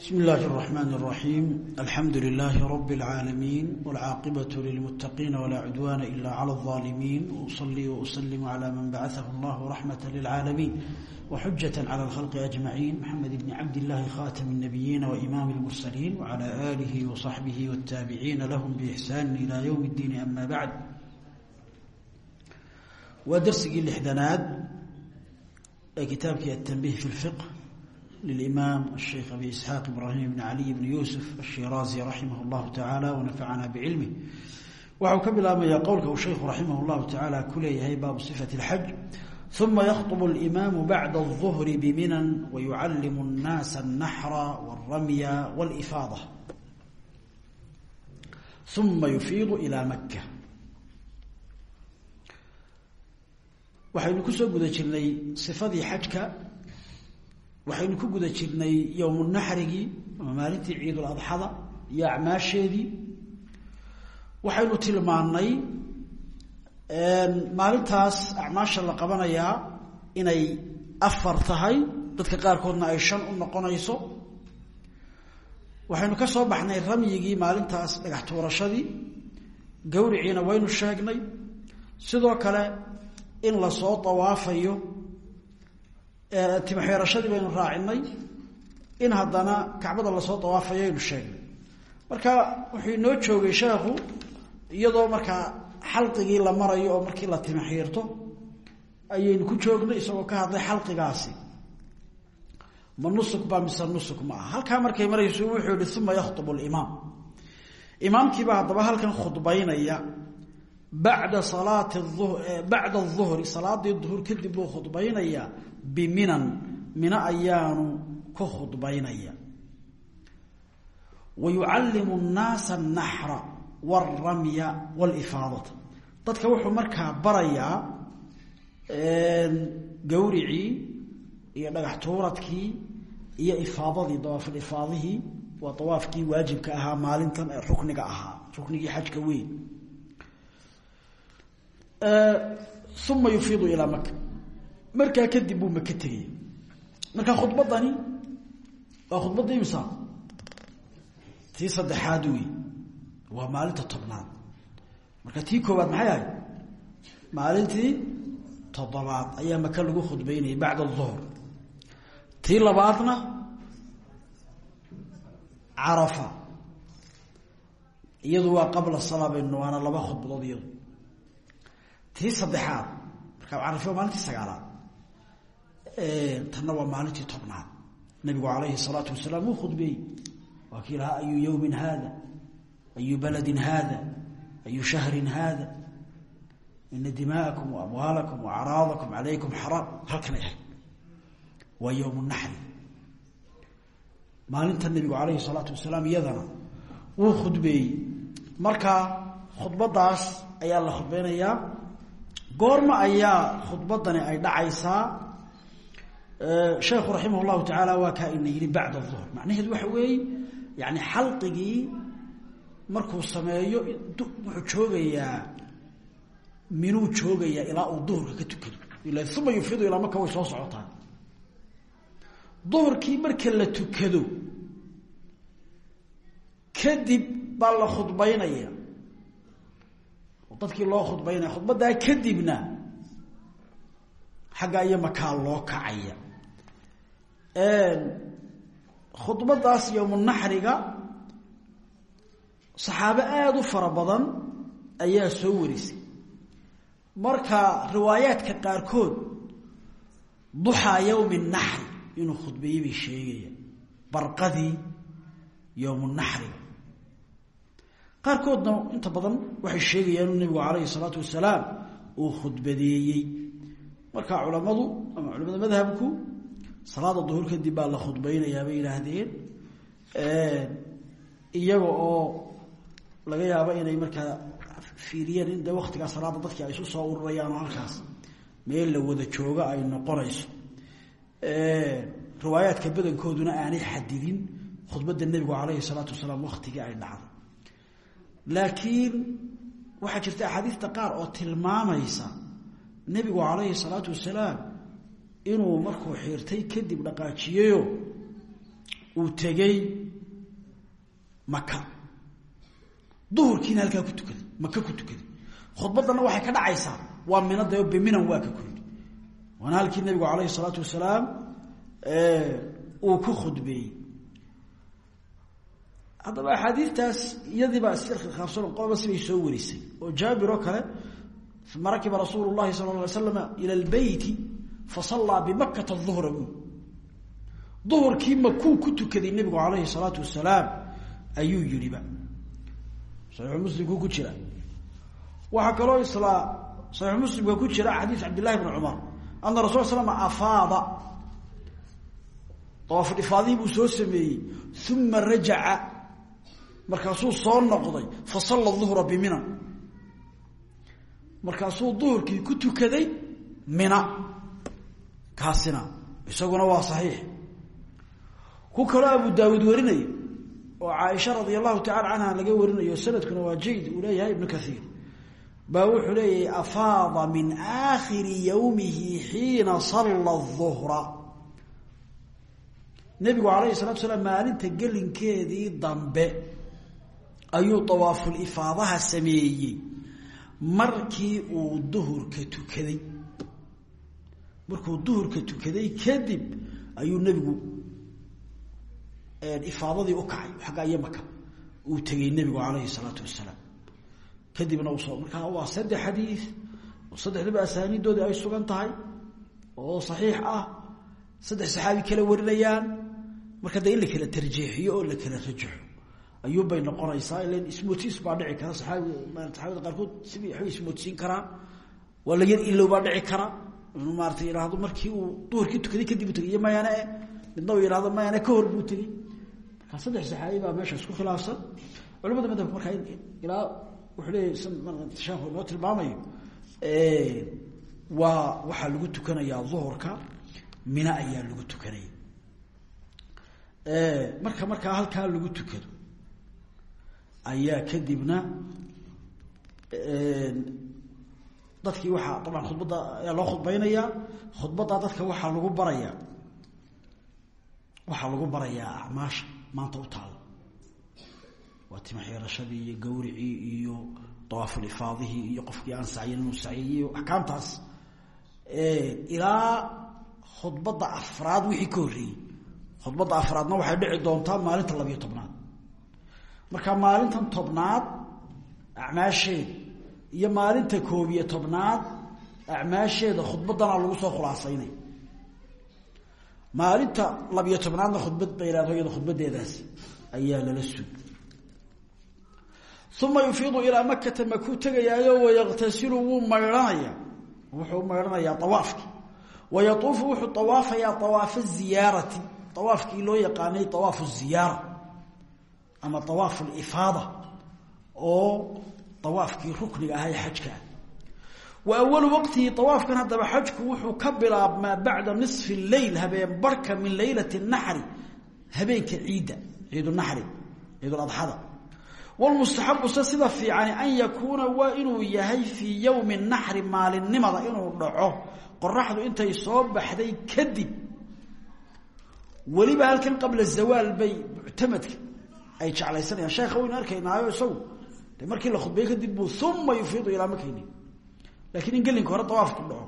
بسم الله الرحمن الرحيم الحمد لله رب العالمين والعاقبة للمتقين ولا عدوان إلا على الظالمين وأصلي وأسلم على من بعثه الله رحمة للعالمين وحجة على الخلق أجمعين محمد بن عبد الله خاتم النبيين وإمام المرسلين وعلى آله وصحبه والتابعين لهم بإحسان إلى يوم الدين أما بعد ودرسي اللحدنات كتابك التنبيه في الفقه للإمام الشيخ أبي إسحاق إبراهيم بن علي بن يوسف الشيرازي رحمه الله تعالى ونفعنا بعلمه waxau ka bilaabmaya qowlka uu sheikhu raximah اllahu tacaala ku leeyahay baabu صifat اlxaj ثuma yakطb اlimaamu bacda الظuhri biminan wayucalimu الnaasa الnaxra wاlramya wاlifaada uma yufiidu ilaa maka waxaynu kusoo guda jirnay sifadii xajka waxaynu ku guda jirnay yowmunaxrigii ama maalintii ciiduladxada iyo acmaasheedii. Waxaynu tilmaannay maalintaas acmaasha la qabanayaa inay afar tahay dadka qaarkoodna ay shan u noqonayso. Waxaynu ka soo baxnay ramyigii maalintaas dhagax tuurashadii gawriciina waynu sheegnay sidoo kale in la soo dawaafayo timo xeerashadii baynu raacinay in hadana kacbada la soo dawaafayaynu sheegnay marka wuxuu inoo joogay sheekhu iyadoo markaa xalqigii la marayo oo markii la timo xiirto ayaynu ku joognay isagoo ka hadlay xalqigaasi ma nusuk baa mise nusuk ma aha markay marayso wuxuu yihi uma yakhtubu limaam imaamkiibaa haddaba halkan khudbaynaya bacda salaati bacda aduhri salaadii duhur kadib buu khudbaynayaa biminan mino ayaanu ka khudbaynaya. Wa yucallimu nnaasa anaxra walramya walifaadata dadka wuxuu markaa barayaa gawricii iyo dhagax tuuradkii iyo ifaadadii dawaafil ifaadihii. Waa dawaafkii waajibka ahaa maalintan ee rukniga ahaa ruknigii xajka weyn. Uma yufiidu ilaa maka markaa kadib buu maka tegaya marka khudbadani waa khudbadda imsa tii saddexaad wey waa maalinta tobnaad. Marka tii koowaad maxay ahayd? Maalintii toddobaad ayaa maka lagu khudbeynayay bacda aduhr tii labaadna carafa. Iyadu waa qabla salaa baynu waana laba khudbadood iyadu. Tii saddexaad markaa carafe waa maalintii sagaalaad tanna waa maalintii tobnaad. Nabigu alayhi salaatu wasalaam wuu khudbeeyey waa kii lahaa ayu yowmin haada ayu baladin haada ayu shahrin haada ina dimaakum waamwaalakum waacraadakum calaykum xaraam. Halkanay ahayd. Waa yowm naxri. Maalinta nabigu alayhi salaatu wasalaam iyadana wuu khudbeeyey marka khudbadaas ayaa la khudbeynayaa goorma ayaa khudbadani ay dhacaysaa sheekhu raximah llahu tacaala waa kaa ina yihi bacda duhr macnaheedu waxa weeye yani xalqigii markuu sameeyo wuxuu joogayaa minuu joogayaa ilaa uu duhurka ka tukado. Ila uma yufiidu ilaa marka way soo socotaa duhurkii marka la tukado kadib baa la khudbaynaya. Dadkii loo khudbaynaya khudbaddaa kadibna xagga iyo makaa loo kacaya khudbadaas yowmunaxriga saxaabo aada u fara badan ayaa soo warisay marka riwaayaadka qaarkood duxaa yowmi naxri inuu khudbeeyey bay sheegayaan barqadii yowmunaxriga qaarkoodna inta badan waxay sheegayaan inuu nabigu calayhi salaatu wasalaam uu khudbadeeyey. Marka culamadu ama culamada madhabku salaada duhur kadib baa la khudbaynayaa bay yidhaahdeen. Iyaga oo laga yaabo inay markaa fiiriyeen in de waktigaa salaada dadkii ay isu soo ururayaan halkaas meel la wada jooga ay noqonayso. Riwaayaadka badankooduna aanay xadidin khudbadda nebigu calayhi salaatu wasalaam waktigii ay dhacday laakiin waxaa jirta axaadiista qaar oo tilmaamaysa nebigu calayhi salaatu wasalaam inuu markuu xiirtay kadib dhaqaajiyeyo uu tegey maka duhurkiina halkaa ku tukaday maka ku tukaday. Khudbadana waxay ka dhacaysaa waa minada biminan waa ka kuyidhi waana halkii nabigu alayhi salaatu wasalaam uu ku khudbeeyey. Haddaba axaadiitaas iyadiibaa iskhilaafsan qolba sibay soo warisay oo jaabir oo kale uma rakiba rasuulu llahi sala la alay slama ila lbeyti fasallaa bimakata duhra bu duhurkii makuu ku tukaday nebigu alayhi salaatu wasalaam ayuu yihiba saxiixu muslimku ku jira. Waxaa kaloo islaa saxiixu muslimka ku jira xadiis cabdillahi bni cumar ana rasul slm afaada dawaafudhifaadihii buu soo sameeyey uma rajaca. Markaasuu soo noqday fasalla duhra bimina markaasuu duhurkii ku tukaday mina kaasina isaguna waa saxiix. Ku kaloo abu daawuud warinaya oo caaisha radia allahu tacala canha laga warinayo sanadkuna waa jayd uu leeyahay ibnu kaiir baa wuxuu leeyahay afaada min aakhiri yowmihi xiina salla duhra nebigu alayhi salatu salaam maalinta gelinkeedii dambe ayuu dawaaful ifaadaha sameeyey markii uu duhurka tukaday markuu duhurka tukaday kadib ayuu nebigu ifaadadii u kacay. Xagga iyo maka uu tegey nebigu alayhi salaatu wasalaam kadibna uu soo markaa waa saddex xadiis oo saddexdaba asaaniidoodii ay sugan tahay oo saxiix ah. Saddex saxaabi kala warinayaan. Marka dee in la kala tarjiixiyo oo la kala rajaxo ayuunbay noqonaysaa ilan ismoodsiis baa dhici kara. Saaabi saxaabada qaarkood sidii waxbay ismoodsiin karaan. Waa la yar ilow baa dhici kara inuu maarata yidhaahdo markii uu duhurkii tukaday kadib u tegay iyo mayaane eh midna uu yidhahdo mayaane ka hor buu tegey saddex saxaabi baa meesha isku khilaafsan. Culamada madhabka markaa ilaa wuxuu leeyahy sheekhu inoo tilmaamayo waa waxaa lagu tukanayaa duhurka mina ayaa lagu tukanaya. Marka markaa halkaa lagu tukado ayaa kadibna dadkii waxaa dabcan khudbadda ayaa loo khudbaynayaa khudbaddaa dadka waxaa lagu barayaa waxaa lagu barayaa acmaasha maanta u taalla waa timaxeerashadii iyo gawricii iyo dawaafulifaadihii iyo qofkii aan sacyin inuu sacyay iyo axkaamtaas. Ilaa khudbadda afraad wixii ka horreeyey. Khudbadda afraadna waxay dhici doontaa maalinta labiyo tobnaad. Marka maalintan tobnaad acmaasheeda iyo maalinta koob iyo tobnaad acmaasheeda lagu soo khulaasaynay. Maalinta labiyo tobnaadna khudbad ba ihahdo iyada khudbadeedaas ayaa lala sug. Uma yufiidu ilaa makata makuu tegayaayo wayaktasilu wuu maydhanaya wuxuu maydhanayaa awaafkii wayauufu wuxuu awaafayaa awaafa ziyaarati. Awaafkii loo yaqaanay awaafu ziyaara ama awaafu lifaada oo awaafkii rukniga ahaa ee xajkaa wa awalu waqtihi awaafkan haddaba xajku wuxuu ka bilaabmaa bacda nisfi leyl habeen barhka min leylati naxri habeenka ciidda ciidunaxri ciiduladxada wlmustaxabu se sida fiicani an yakuuna waa inuu yahay fii yowmi naxri maalinimada inuu dhaco qoraxdu intay soo baxday kadib weliba halkan qabla zawaal bay muctamadka ay jeclaysanayaan sheekha waynu arkaynaayo isagu de markii la khudbay kadib buu uma yufiidu ilaa makayni laakiin in gelinka hore awaafku dhaco.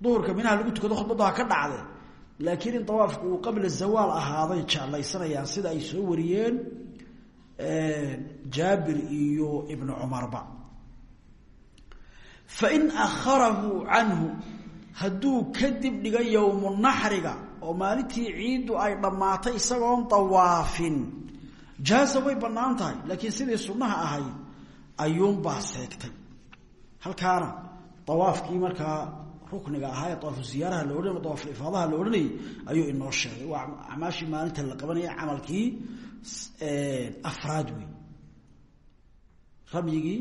Duhurka minaha lagu tukado khudbaddu ha ka dhacde laakiin in awaafku uu qabla zawaal ahaaday jeclaysanayaan sida ay soo wariyeen jaabir iyo ibnu cumarba. Fain akharahu canhu hadduu kadib dhiga yowmu naxriga oo maalintii ciiddu ay dhammaatay isagoon dawaafin jaaza way bannaan tahay laakiin sidii sunnaha ahayd ayuunbaa seegtay. Halkaana dawaafkii markaa rukniga ahaa ee dawaafu ziyaaraha la odhan dawaaful ifaadaha la odhanayay ayuu inoo sheegay. Waa acmaashii maalinta la qabanaya camalkii afraad wey ramyigii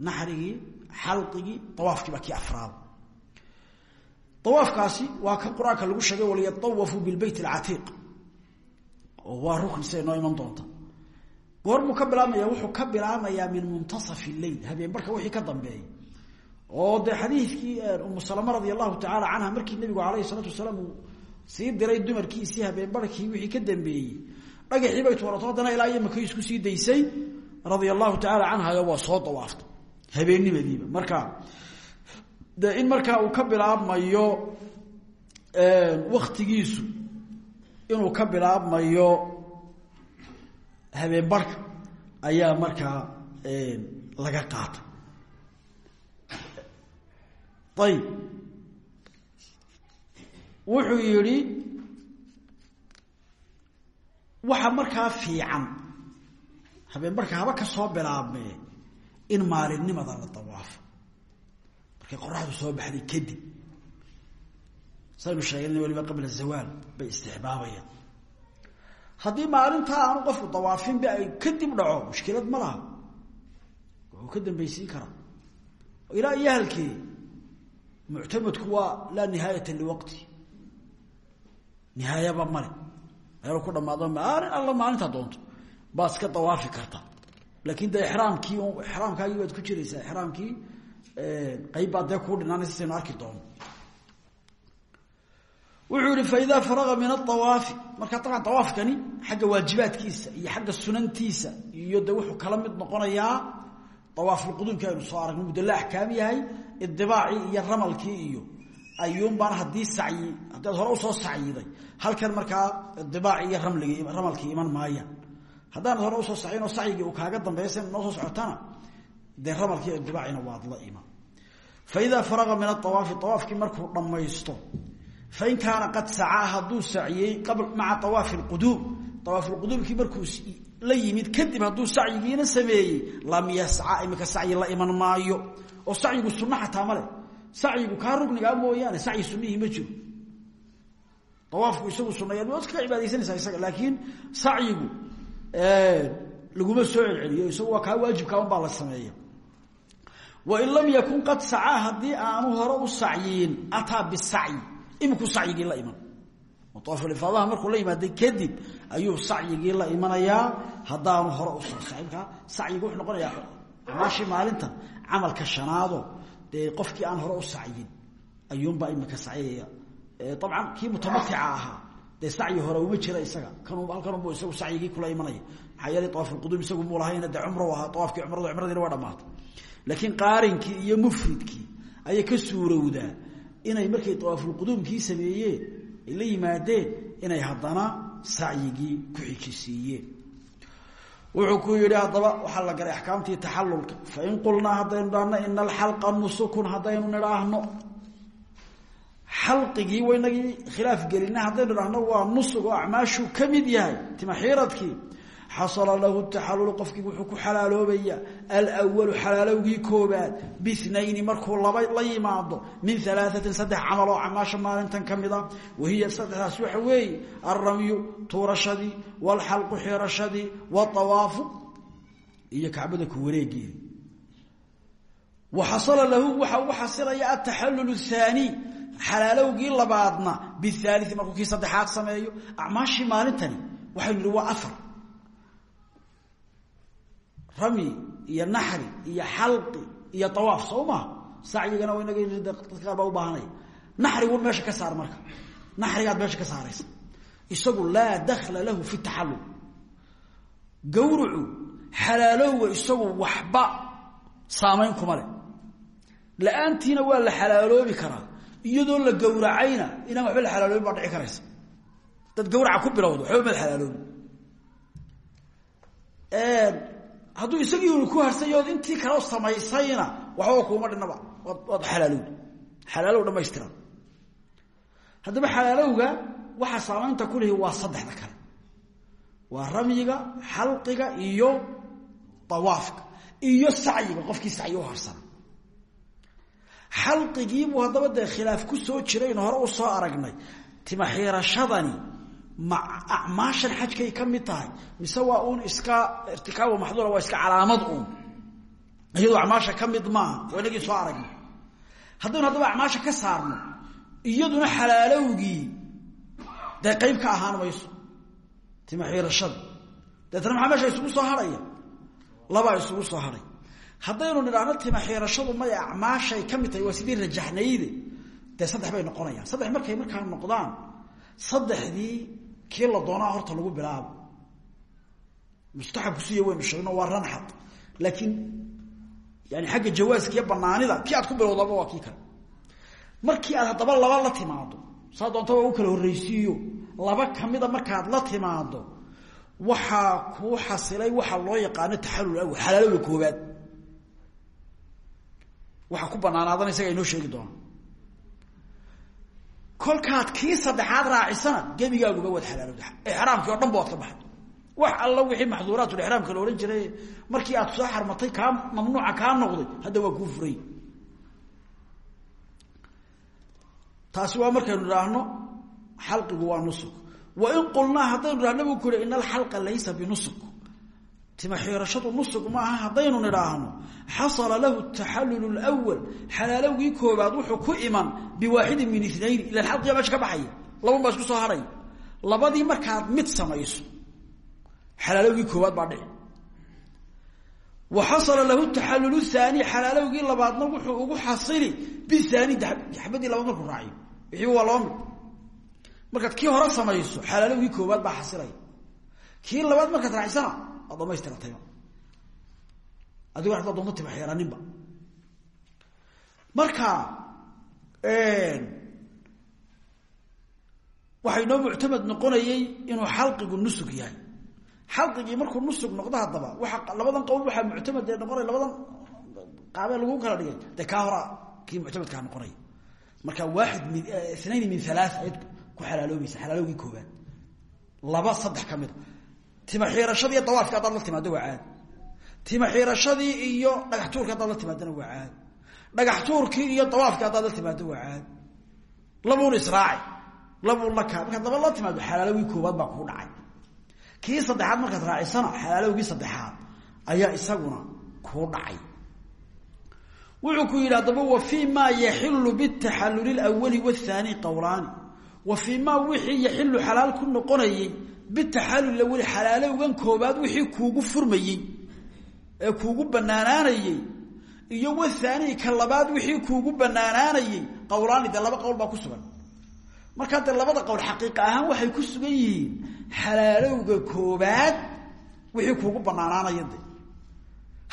naxrigii xalqigii awaafkii baa kii afraad. Awaafkaasi waa ka qur'aanka lagu sheegay waliyatawafuu bilbeyt alcatiiq oo waa rukni siday iman doonta goormuu ka bilaabmaya wuxuu ka bilaabmayaa min muntasafi leyl habeen barka wixii ka dambeeyay. Oo dee xadiidkii umu salama radia allahu tacaala markii nabigu alayhi salaatu wasalaam uu sii diray dumarkiisii habeen barkii wixii ka dambeeyey dhagaxii bay tuurato. Haddana ilaa maka isku sii daysay radia allahu tacaala canhayo waa soo dawaaftay habeennimadiiba. Marka de in markaa uu ka bilaabmayo waktigiisu inuu ka bilaabmayo habeen barka ayaa markaa laga qaatay ayib wuxuu yidhi waxa markaa fiican habeen barka haba ka soo bilaabmee in maalinimada la dawaafo. Markay qoraxdu soo baxday kadib saynu sheegay waliba qabla zawaal bay istixbaabayaan haddii maalintaa aanu qofku dawaafinba ay kadib dhaco mushkilad ma laha. Wuxuu ka dambaysiin karaa. Ilaa iyo halkee muctamadku waa laa nihaayata liwaqti. Nihaayaba male meel ku dhamaado maalin alla maalintaa doonto. Baad iska dawaafi kartaa laakin de iraamkii iraamkaagii baad ku jiraysaa. Iraamkii qayb baad dee kuu dhinaanaysa arki doono wuxuu yihi faidaa faraga min aawaafi marka dabcan awaafkani xagga waajibaadkiisa iyo xagga sunantiisa iyo de wuxuu kala mid noqonayaa awaafulquduumki aynu soo aragno muddo la axkaam yahay idibaacii iyo ramalkii iyo ayuunbaan haddii sacyi haddii ad hore u soo sacyiday halkan markaa idibaaci iyo ramalkii iman maayaan. Haddaanad hore u soo sacyin oo sacyigii uu kaaga dambeeya noo soo socotana dee ramalkii idibaacina waad la iman faidaa faraga min aawaafi awaafkii markuu dhammaysto fain kaana qad sacaa hadduu saciyey maca awaafi quduum awaafuquduumkii markuu la yimid kadib hadduu sacyigiina sameeyey lam yasca imika sacyi la iman maayo oo sacyigu sunno xataa male sacyigu kaa rugnigaa mooyaane sacyi sunihii ma jiro awaafku isagu sunaya waad kaga cibaadaysanaysaa isaga laakiin sacyigu laguma soo celceliyo isagu waa kaa waajibkaa un baa la sameeya wain lam yakun qad sacaa haddii aanu hore imikuu sacyigii la iman. Awaafulifaadaha markuu la yimaaday kadib ayuu sacyigii la imanayaa. Haddaanu hore u soo saimkaa sacyigu wuxuu noqonayaa maashii maalinta camalka shanaado. Dee qofkii aan hore u sacyin ayuunbaa imika sacyaya dabcan kii mutamatica ahaa. Dee sacyi hore uma jira isaga. Kan halkanunbu isagu sacyigii kula imanaya. Maxaa yeelay awaafulquduum isagu muu lahayna dee cumro ahaa awaafkii cumradu cumradiina waa dhamaatay laakiin qaarinkii iyo mufridkii ayay ka suurowdaa inay markay awaafulquduumkii sameeyeen ay la yimaadeen inay haddana sacyigii ku xijisiiyeen wuxuu ku yidhi haddaba waxaa la galay axkaamtii taxalulka fain qulnaa haddaynu dhahno ina alxalqa nusukun haddaynu nidhaahno. Xalqigii waynagii khilaaf gelina haddaynu dhahno waa nusug oo acmaashuu ka mid yahay timaxiiradkii xasala lahu taxalulu qofkii wuxuu ku xalaaloobaya alwalu xalaalowgii koobaad biinayni markuu laba la yimaado min alaatin saddex camal oo camaasha maalintan ka mid a wahiya saddexdaas waxa weeye alramyu tuurashadii walxalqu xirashadii waawaafu iyo kacbada ku wareegii wa xasala lahu waxa ugu xasilaya ataxalul haanii xalaalowgii labaadna biaalii markuu kii saddexaad sameeyo acmaashii maalintani rami iyo naxri iyo xalqi iyo awaaf soo maha sacyigana dadka baa ubaahanaya naxrigun meesha ka saar marka. Naxrigaad meesha ka saaraysa. Isagu laa dakla lahu fi taxallul gawrucu xalaalowga isagu waxba saamayn kuma leh. La'aantiina waa la xalaaloobi karaa. Iyadoo la gawracayna inaan waxba la xalaaloobin baa dhici karaysa. Dad gawraca ku bilowdo waxba maad hadduu isagii uni ku harsayood intii kale samaysayna waxba kuuma dhinaba waad xalaalowd. Xalaalow dhamaystiran haddaba xalaalowga waxaa saamaynta ku lihi waa saddexda kale. Waa ramyiga xalqiga iyo awaafka iyo sacyiga qofkii sacyi u harsana. Xalqigiibuu haddaba dee khilaaf ku soo jiraynu hore u soo aragnay. Timaxiirashadani ma acmaashan xajkay ka mid tahay. Mise waa uun iska irtikaaba maxduura waa iska calaamad uun. Iyadoo acmaasha ka mid maaha soo aragnay haddaynu haddaba acmaasha ka saarno iyaduna xalaalowgii dee qayb ka ahaan mayso timaxiirashada deetna maxaa meesha isugu soo hadhaya labaa isugu soo hadhay haddaynu nidhaahno timaxiirashadu may acmaashay ka mid tahay waa sidii rajaxnayde. Dee saddex bay noqonayaan. Saddex markay markaa noqdaan saddexdii kii la doonaa horta lagu bilaabo. Mustaxabkusiiya waynu sheegno waa ranxad laakiin yani xagga jawaaskiiyo banaanida kii aad ku bilowdaba waa kii kale. Markii aad haddaba laba la timaado saa doonta kala horreysiiyo laba kamida markaad la timaado waxaa kuu xasilay waxa loo yaqaano taxalul awal xalaalowga koobaad waxaa ku banaanaadana isaga inoo sheegi doona kolkaad kii saddexaad raacisana gebigaaguba waad xalaalowda exraamkii o dhan ba waad ka baxay. Wax alla wixii maxduuraatulixraamka la odhan jiray markii aad soo xarmatay kaa mamnuuca kaa noqday hadda waa kuu furay. Taasi waa markaynu idhaahno xalqigu waa nusuk. Wain qulnaa haddaynu idhahno bu ku uri ina alxalqa laysa binusuk tima xiirashadu nusug maaha haddaynu nidhaahno xasala lahu taxallul lwal xalaalowgii koobaad wuxuu ku iman biwaaxidin min inayni ilan xalqiga meesha ka baxaya. Laban baa isku soo haray. Labadii markaad mid samayso xalaalowgii koobaad baa dhici. Wa xasala lahu taxallul haani xalaalowgii labaadna wuxuu ugu xasili bihaani xabadii laba markuu raaciyo. Wixiiba waa laba mid. Markaad kii hore samayso xalaalowgii koobaad baa xasilaya. Labaad waad dhamaystiratayba adigoo hataa doonto tima xeeraninba. Marka waxay noo muctamad noqonayey inuu xalqigu nusug yahay. Xalqigii markuu nusug noqdo haddaba waa labadan qowl waxaa muctamad dee noqonaya labadan qaabee lagu kala dhigay. Dee kaa hora kii muctamadkaa noqonaya marka waaxid min inayn min halaa ayd ku xalaaloobaysa xalaalowgii koobaad laba saddex ka mida tima xiirashadii haddaad la timaado waa caadi tima xiirashadii iyo dhagax tuurki haddaad la timaadona dhagax tuurkii iyo dawaafki haddaad la timaado waa labuun israaci labuun la kaa markaad la timaado xalaalowgii koobaad baa kuu dhacay. Kii saddexaad markaad raacisana xalaalowgii saddexaad ayaa isaguna kuu dhacay. Wuxuu ku yidhi wa fii maa yaxilu bitaxalluli lwali wahaani qowlaani wa fii maa wixii yaxilu xalaal ku noqonayey bitaxallul awali xalaalowgan koobaad wixii kuugu furmayey ee kuugu banaanaanayey iyo wahaani ka labaad wixii kuugu banaanaanayey qowlaani dee laba qowl baa ku sugan. Markaa dee labada qowl xaqiiqa ahaan waxay ku sugan yihiin xalaalowga koobaad wixii kuugu banaanaanaya de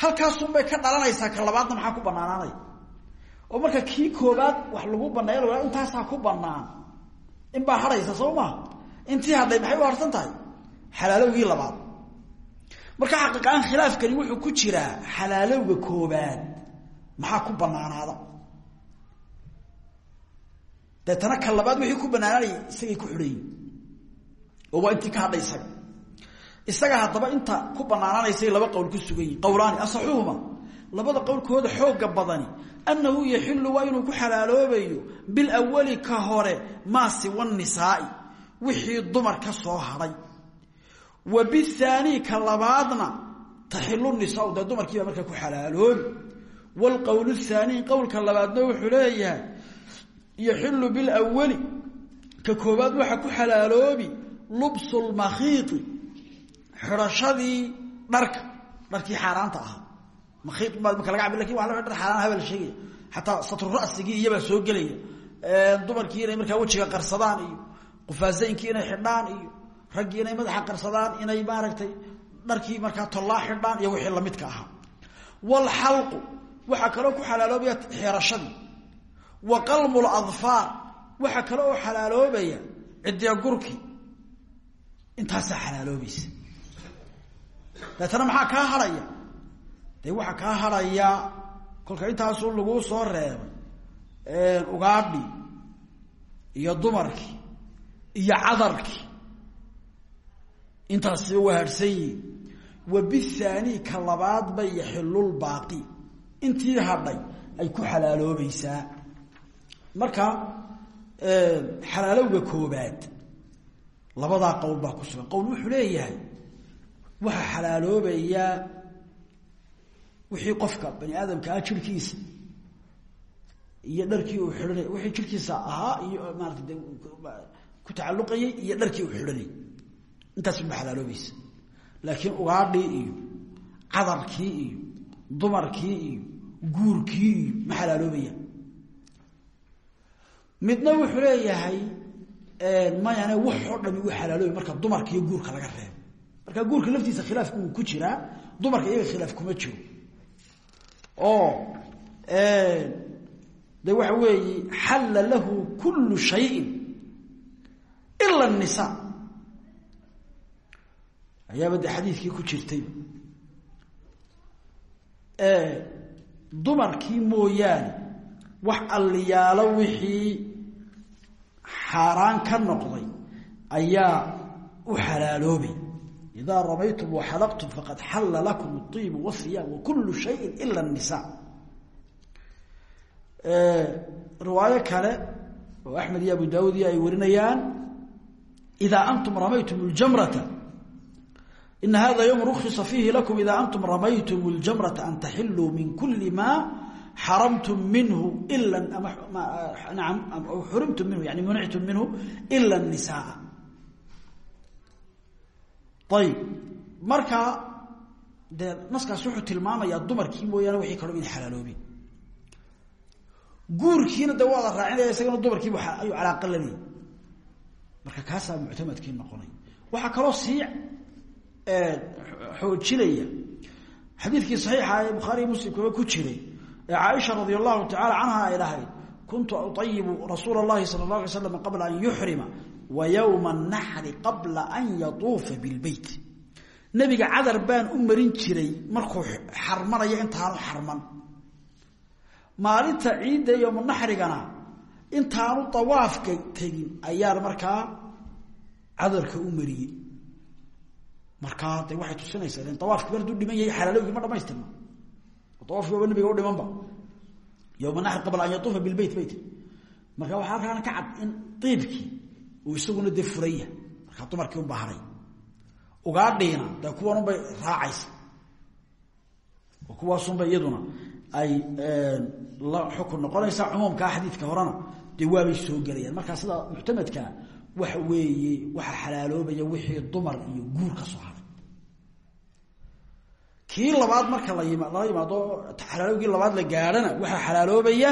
halkaasunbay ka dhalanaysaa ka labaadna maxaa ku banaanaanaya oo marka kii koobaad wax lagu baneeya la intaasaa ku banaan in baa hadhaysa soo maa intii hadhay maxay u harsan tahay? Xalaalowgii labaad. Marka xaqiiqaan khilaafkani wuxuu ku jiraa xalaalowga koobaad. Maxaa ku banaanaada deetana ka labaad wixii ku banaanaanayay isagay ku xidhayin oo waa intii ka hadhay isaga. Isaga inta ku banaanaanaysay laba qowl ku sugan qowlaani asaxuhuma labada qowlkooda xooga badani annahu yaxilu waa inuu ku xalaaloobayo bilawali ka hore maa siwa nisaai wixii dumar ka soo hadhay. Wa bihaani ka labaadna taxilu nisaau dee dumarkiiba markaa ku xalaaloobi wlqowl haani qowlka labaadna wuxuu leeyahay yaxilu bilwali ka koobaad waxaa ku xalaaloobi lubsu lmakhiiti xidhashadii dharka dharkii xaaraanta ahaa. Makhiid baa marka laga cabi laakiin waa dhar xaaraan habaa la sheegaya. Xataa satru rasigii iyabaa soo gelaya. Dumarkii inay markaa wejiga qarsadaan iyo qufaasaynkii inay xidhaan iyo raggii inay madaxa qarsadaan inay maaragtay dharkii markaa tollaa xidhaan iyo wixii lamidka ahaa. Wlxalqu waxaa kaloo ku xalaaloobaya xeerashadii wa qalmu ladfaar waxaa kale oo xalaaloobaya cidiya gurki. Intaasaa xalaaloobaysa. Deetana maxaa kaa hadhaya? Dee waxaa kaa hadhaya kolka intaasuu laguu soo reebay ugaadhii iyo dumarkii iyo cadarkii intaasiba waa harhsan yihiin wa bihaani ka labaad bay yaxilulbaaqi intii hadhay ay ku xalaaloobaysaa. Marka xalaalowga koobaad labadaa qowl baa ku sugan. Qowl wuxuu leeyahay waxaa xalaaloobayaa wixii qofka bani aadamka ah jirhkiisa iyo dharkii uu xidhanay wixii jirhkiisa ahaa iyo maarata ku tacalluqayay iyo dharkii uu xidhanay. Intaas ba xalaaloobaysa. Laakiin ugaadhii iyo cadarkii iyo dumarkii iyo guurkii iyo ma xalaaloobayaan. Midna wuxuu leeyahay mayane wax oo dhami u xalaaloobay marka dumarka iyo guurka laga reebo. Marka guurka laftiisa khilaafku wuu ku jiraa dumarka iyaga khilaaf kuma jiro. Oo de waxa weeye xalla lahu kullu shayin ila nisa. Ayaaba de xadiidkii ku jirtay. Dumarkii mooyaane wax alliyaalo wixii xaaraan ka noqday ayaa u xalaaloobay. Idaa ramaytum waxalaqtum faqad xalla lakum iibu wasiyaam wakulu shayin ila nisa riwaayo kale oo axmed iyo abu daawud iyo ay warinayaan ida antum ramaytum jamrata ina hada ym rukhisa fiihi lakum ida antum ramaytum ljamrata an taxiluu min kuli ma xaramtum minhu xurimtum minhu yani munictum minhu ila nisaa ayb marka dee naskaas wuxuu tilmaamayaa dumarkii mooyaane wixii kaloo inay xalaaloobeen guurkiina de raacinaya isagana dumarkiibu ayuu calaaqo la marka kaasaa muctamadkii noqonay waxaa kaloo sii xoojinaya xadiidkii saxiixa ee bukhaariy muslimkaba ku jiray ee caaisha radi allahu tacala canha ay lahayd kuntu uayibu rasuula اllahi sala اla alay slam qabla an yuxrima wa ywma اnaxri qabla an yatuufa bilbeyt nebiga cadar baan u marin jiray markuu xarmanaya intaanu xarman maalinta ciidda yowmunaxrigana intaanu awaafka tegin ayaan markaa cadarka u mariyey. Markaa de waxay tusinaysaa in awaafki mar haduu dhiman yahay xalaalowgii ma dhamaystirna. Nabiga u dhimanba. Yowma naxri qabla an yatuufa bilbeyt bayt marka waxaa halkaana ka cad in iibkii uu isaguna dee furaya. Markaa dumarkii unbaa haray ugaadhiina dee kuwanunbay raacaysa. Oo kuwaasunba iyaduna ay la xukun noqonaysaa cumuumkaa xadiidka horena dee soo gelayaan. Markaa sida muctamadkaa waxa weeye waxaa xalaaloobaya wixii dumar iyo guur ka soo haray. Kii labaad marka la lala yimaado xalaalowgii labaad la gaadhana waxaa xalaaloobaya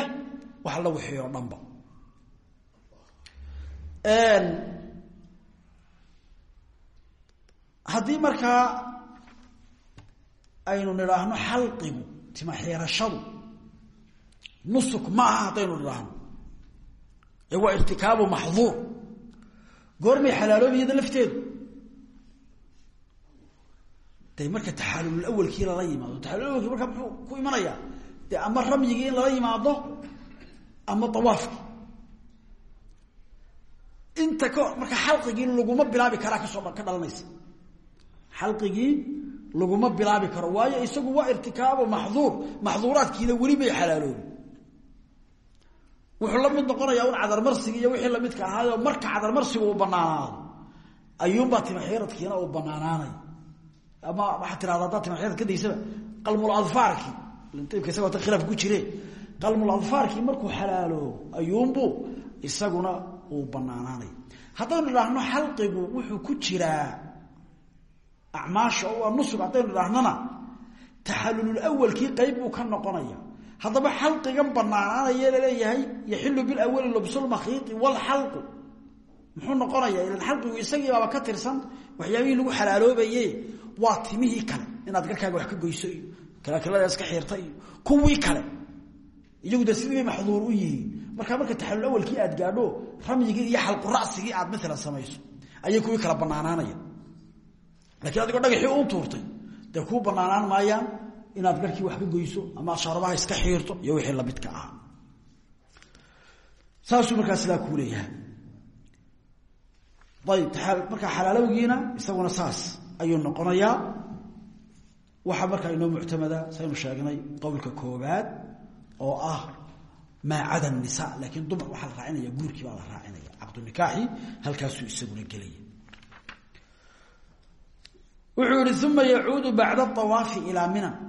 wax la wixii oo dhanba haddii markaa aynu nidhaahno xalqigu tima xiirashadu nusuk ma aha haddaynu nidhaahno. Ee waa irtikaabu maxduur goormay xalaaloobi iyada lafteedu. De marka taxaalulul awalkii lala yimaado taxalul awalkii markaa muxuu ku imanayaa dee ama ramyigii in lala yimaado ama awaafkii inta ka marka xalqigii laguma bilaabi karaa ka soo ka dhalanaysa. Xalqigii laguma bilaabi karo waayo isagu waa irtikaabu maxduur. Maxduuraadkiina weli bay xalaaloobi wuxuu la mid noqonayaa un cadarmarsiga iyo wixii lamidka ahaayo. Marka cadarmarsiga uu banaanaado ayuunbaa timaxiiradkiina uu banaanaanay ama waxaa tirahda haddaa timaxiirad ka daysaba qalmuladfaarki ibka isaga ta khilaaf ku jire qalmuladfaarkii markuu xalaaloobo ayuunbu isaguna uu banaanaanay haddaynu idhaahno xalqigu wuxuu ku jiraa acmaasha oo waa nusug haddaynu idhaahnona taxalulul awalkii qayb ka noqonaya haddaba xalqigan banaanaanaya la leeyahay yaxilu bilawali lubsulmakhiiti walxalqu muxuu noqonaya ilan xalqigu isagii baaba ka tirsan waxyaabihii lagu xalaaloobaye waa timihii kale inaad garkaaga wax ka goyso iyo kalakilada iska xiirta iyo kale. Iyagu de sidii u yihiin. Markaa marka taxalul awalkii aad gaadho ramyigii iyo xalqu racsigii aad maalan samayso ayay kuwii kala banaanaanaya lakiin adigoo dhagaxii u tuurtay dee banaanaan maayaan inaad garkii wax ka goyso ama sharabaha iska xiirto iyo wixii lamidka ah. Saasuu markaa sidaa kuu leeyahay. Ayb markaa xalaalowgiina isaguna saas ayuu noqonayaa. Waxaa markaa inoo muctamada saynu sheegnay qowlka koobaad oo ah maa cada nisa laakiin dumar waxaa la raacinaya guurkii baa la raacinaya caqdunikaaxi halkaasuu isaguna gelaya. Wuxuu yihi uma yacuudu bacda awaafi ilaa mina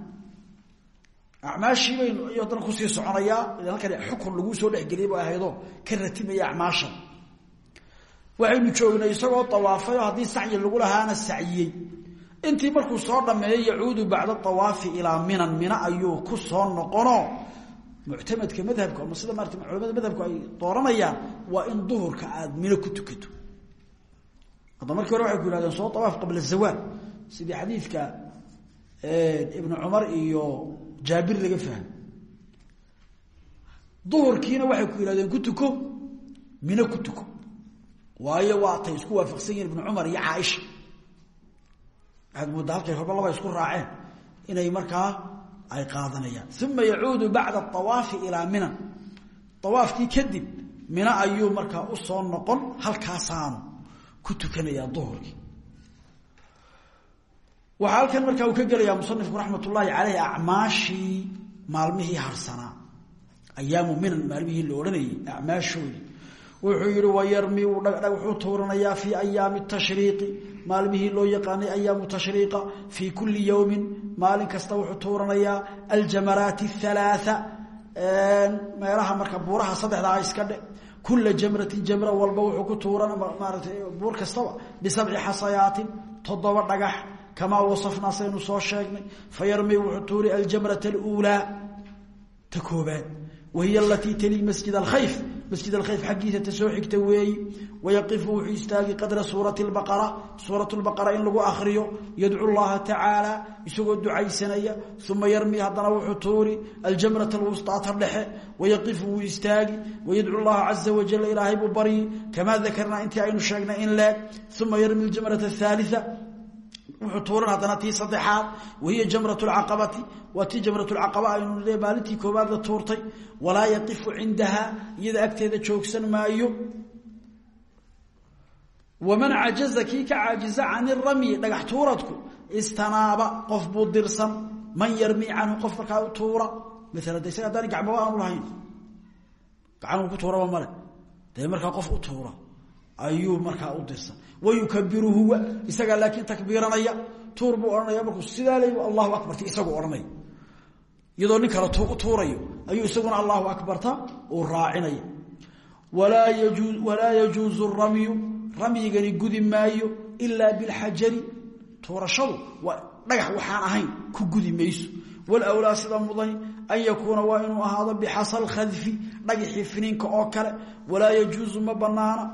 acmaashii baynu iyo haddana ku sii soconayaa ila halkan xukun laguu soo dhexgeliyay bu ahaydoo ka ratimaya acmaashan. Waxaynu joognay isagoo awaafay oo haddii sacyi lagu lahaana sacyiyey intii markuu soo dhameeyo yacuudu bacda awaafi ilaa minan mina ayuu ku soo noqono. Muctamadka madhabka ama sida maarata madhabku ay dooranayaan waa in duhurka aad mino ku tukato. Hadda markii hore waxay ku yihahdeen soo awaaf qabla zawaal sidii xadiidka ibnu cumar iyo jaabir laga fahmay duhurkiina waxay ku yihahdeen ku tuko mino ku tuko. Waayo waa tay isku waafaqsan yihiin ibnu cumar iyo caaisha. Waxaad moodaa halkay horba laba isku raaceen inay markaa ay qaadanayaan. Uma yacuudu bacda awaafi ilaa minan awaafkii kadib mino ayuu markaa u soo noqon halkaasaanu ku tukanayaa duhurkii waxaa halkan uu ka gelayaa musanifku raxmat ullaahi caleyh acmaashii maalmihii harsanaa ayaamu minan maalmihii la odhanayay acmaashoodii wuxuu yihi wayarmi wuxuu tuuranayaa fii ayaami tashriiqi. Maalmihii loo yaqaanay ayaamu tashriiqa fii kuli yowmin maalin kasta wuxuu tuuranayaa aljamaraati halaaa meelaha marka buuraha saddexdaa iska dhe kula jamratin jamra walba wuxuu ku tuuran maarata buur kastaba bisabci xasayaatin toddoba dhagax kamaa wasafnaa saynu soo sheegnay fayarmi wuxuu tuuri aljamrata aluulaa ta koobaad wahiy alatii tali masjid alkhayf masjid alkhayf xaggiisa ta soo xigta weeyi wayaqifu wuxuu istaagi qadra suurati lbaqara suurat lbaqara in lagu akriyo yadcu llaha tacaala isagoo ducaysanaya uma yarmi haddana wuxuu tuuri aljamrat alwustaa ta dhexe wayaqifu wuu istaagi wayadcu llaha caza wajal ilaahay buu baryi kamaa dakarnaa intii aynu sheegnay in leeg uma yarmi ljamrat athaalia wuxuu tuuran haddana tii saddexaad wahiya jamrat lcaqabati waa tii jamrat lcaqaba aynu maalintii koobaad la tuurtay walaa yaqifu cindaha iyada agteeda joogsan maayo. Waman cajaza kii ka caajiza can iramyi dhagax tuuradku istanaaba qof buu dirsan man yarmi canhu qof markaa u tuura. Maala de isaga tuura ayuu markaa u dirsan. Wayukabiru huwa isagaa laakiin takbiiranaya. Tuur buu markuu sidaa le allahu abarti isagu odhanaya iyadoo nin kale u tuurayo ayuu isaguna allahu akbarta uu raacinaya walaa yajuuzu ramyu ramyigani gudi maayo ilaa bilxajari. Tuurashadu waa dhagax waxaan ahayn ku gudi mayso. Wlwlaa sida mudani an yakuuna waa inuu ahaado bixasa lkhadfi dhagaxii finiinka oo kale. Walaa yajuuzu ma banaana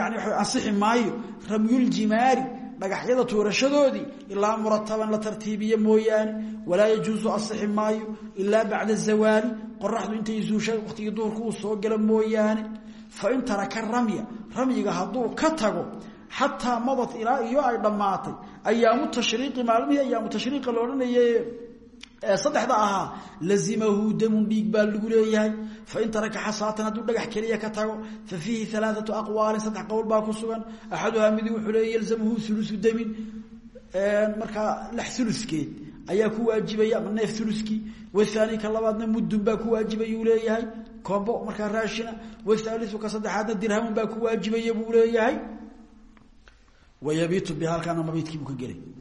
yani ansixi maayo ramyuljimaari dhagaxyada tuurashadoodii ilaa murataban la tartiibiye mooyaane walaa yajuusu ansixi maayo ilaa bacda zawaali qoraxdu intay zuusha wakhtigii duhurka uu soo gala mooyaane. Fain taraka ramya ramyiga hadduu ka tago xataa madad ilaa iyo ay dhammaatay ayaamu tashriiqi maalmihii ayaamu tashriiqa la odhanaye saddexda ahaa lazimahu damun dhiig baa lagu leeyahay. Fain taraka xasaatan hadduu dhagax keliya ka tago fa fiihi alaaatu aqwaalin saddex qowl baa ku sugan. Axaduhaa midi wuxuu leeya yalzamhu ulusu damin. Markaa lix uluskeed ayaa ku waajibaya neef uluskii wahaani ka labaadna muddun baa ku waajibayuu leeyahay. Kombo markaa raashina. Wahaaliu ka saddexaadna dirhamun baa ku waajibaya buu leeyahay. Wayabiitu bi halkaana mabiidkiibuu ka gelay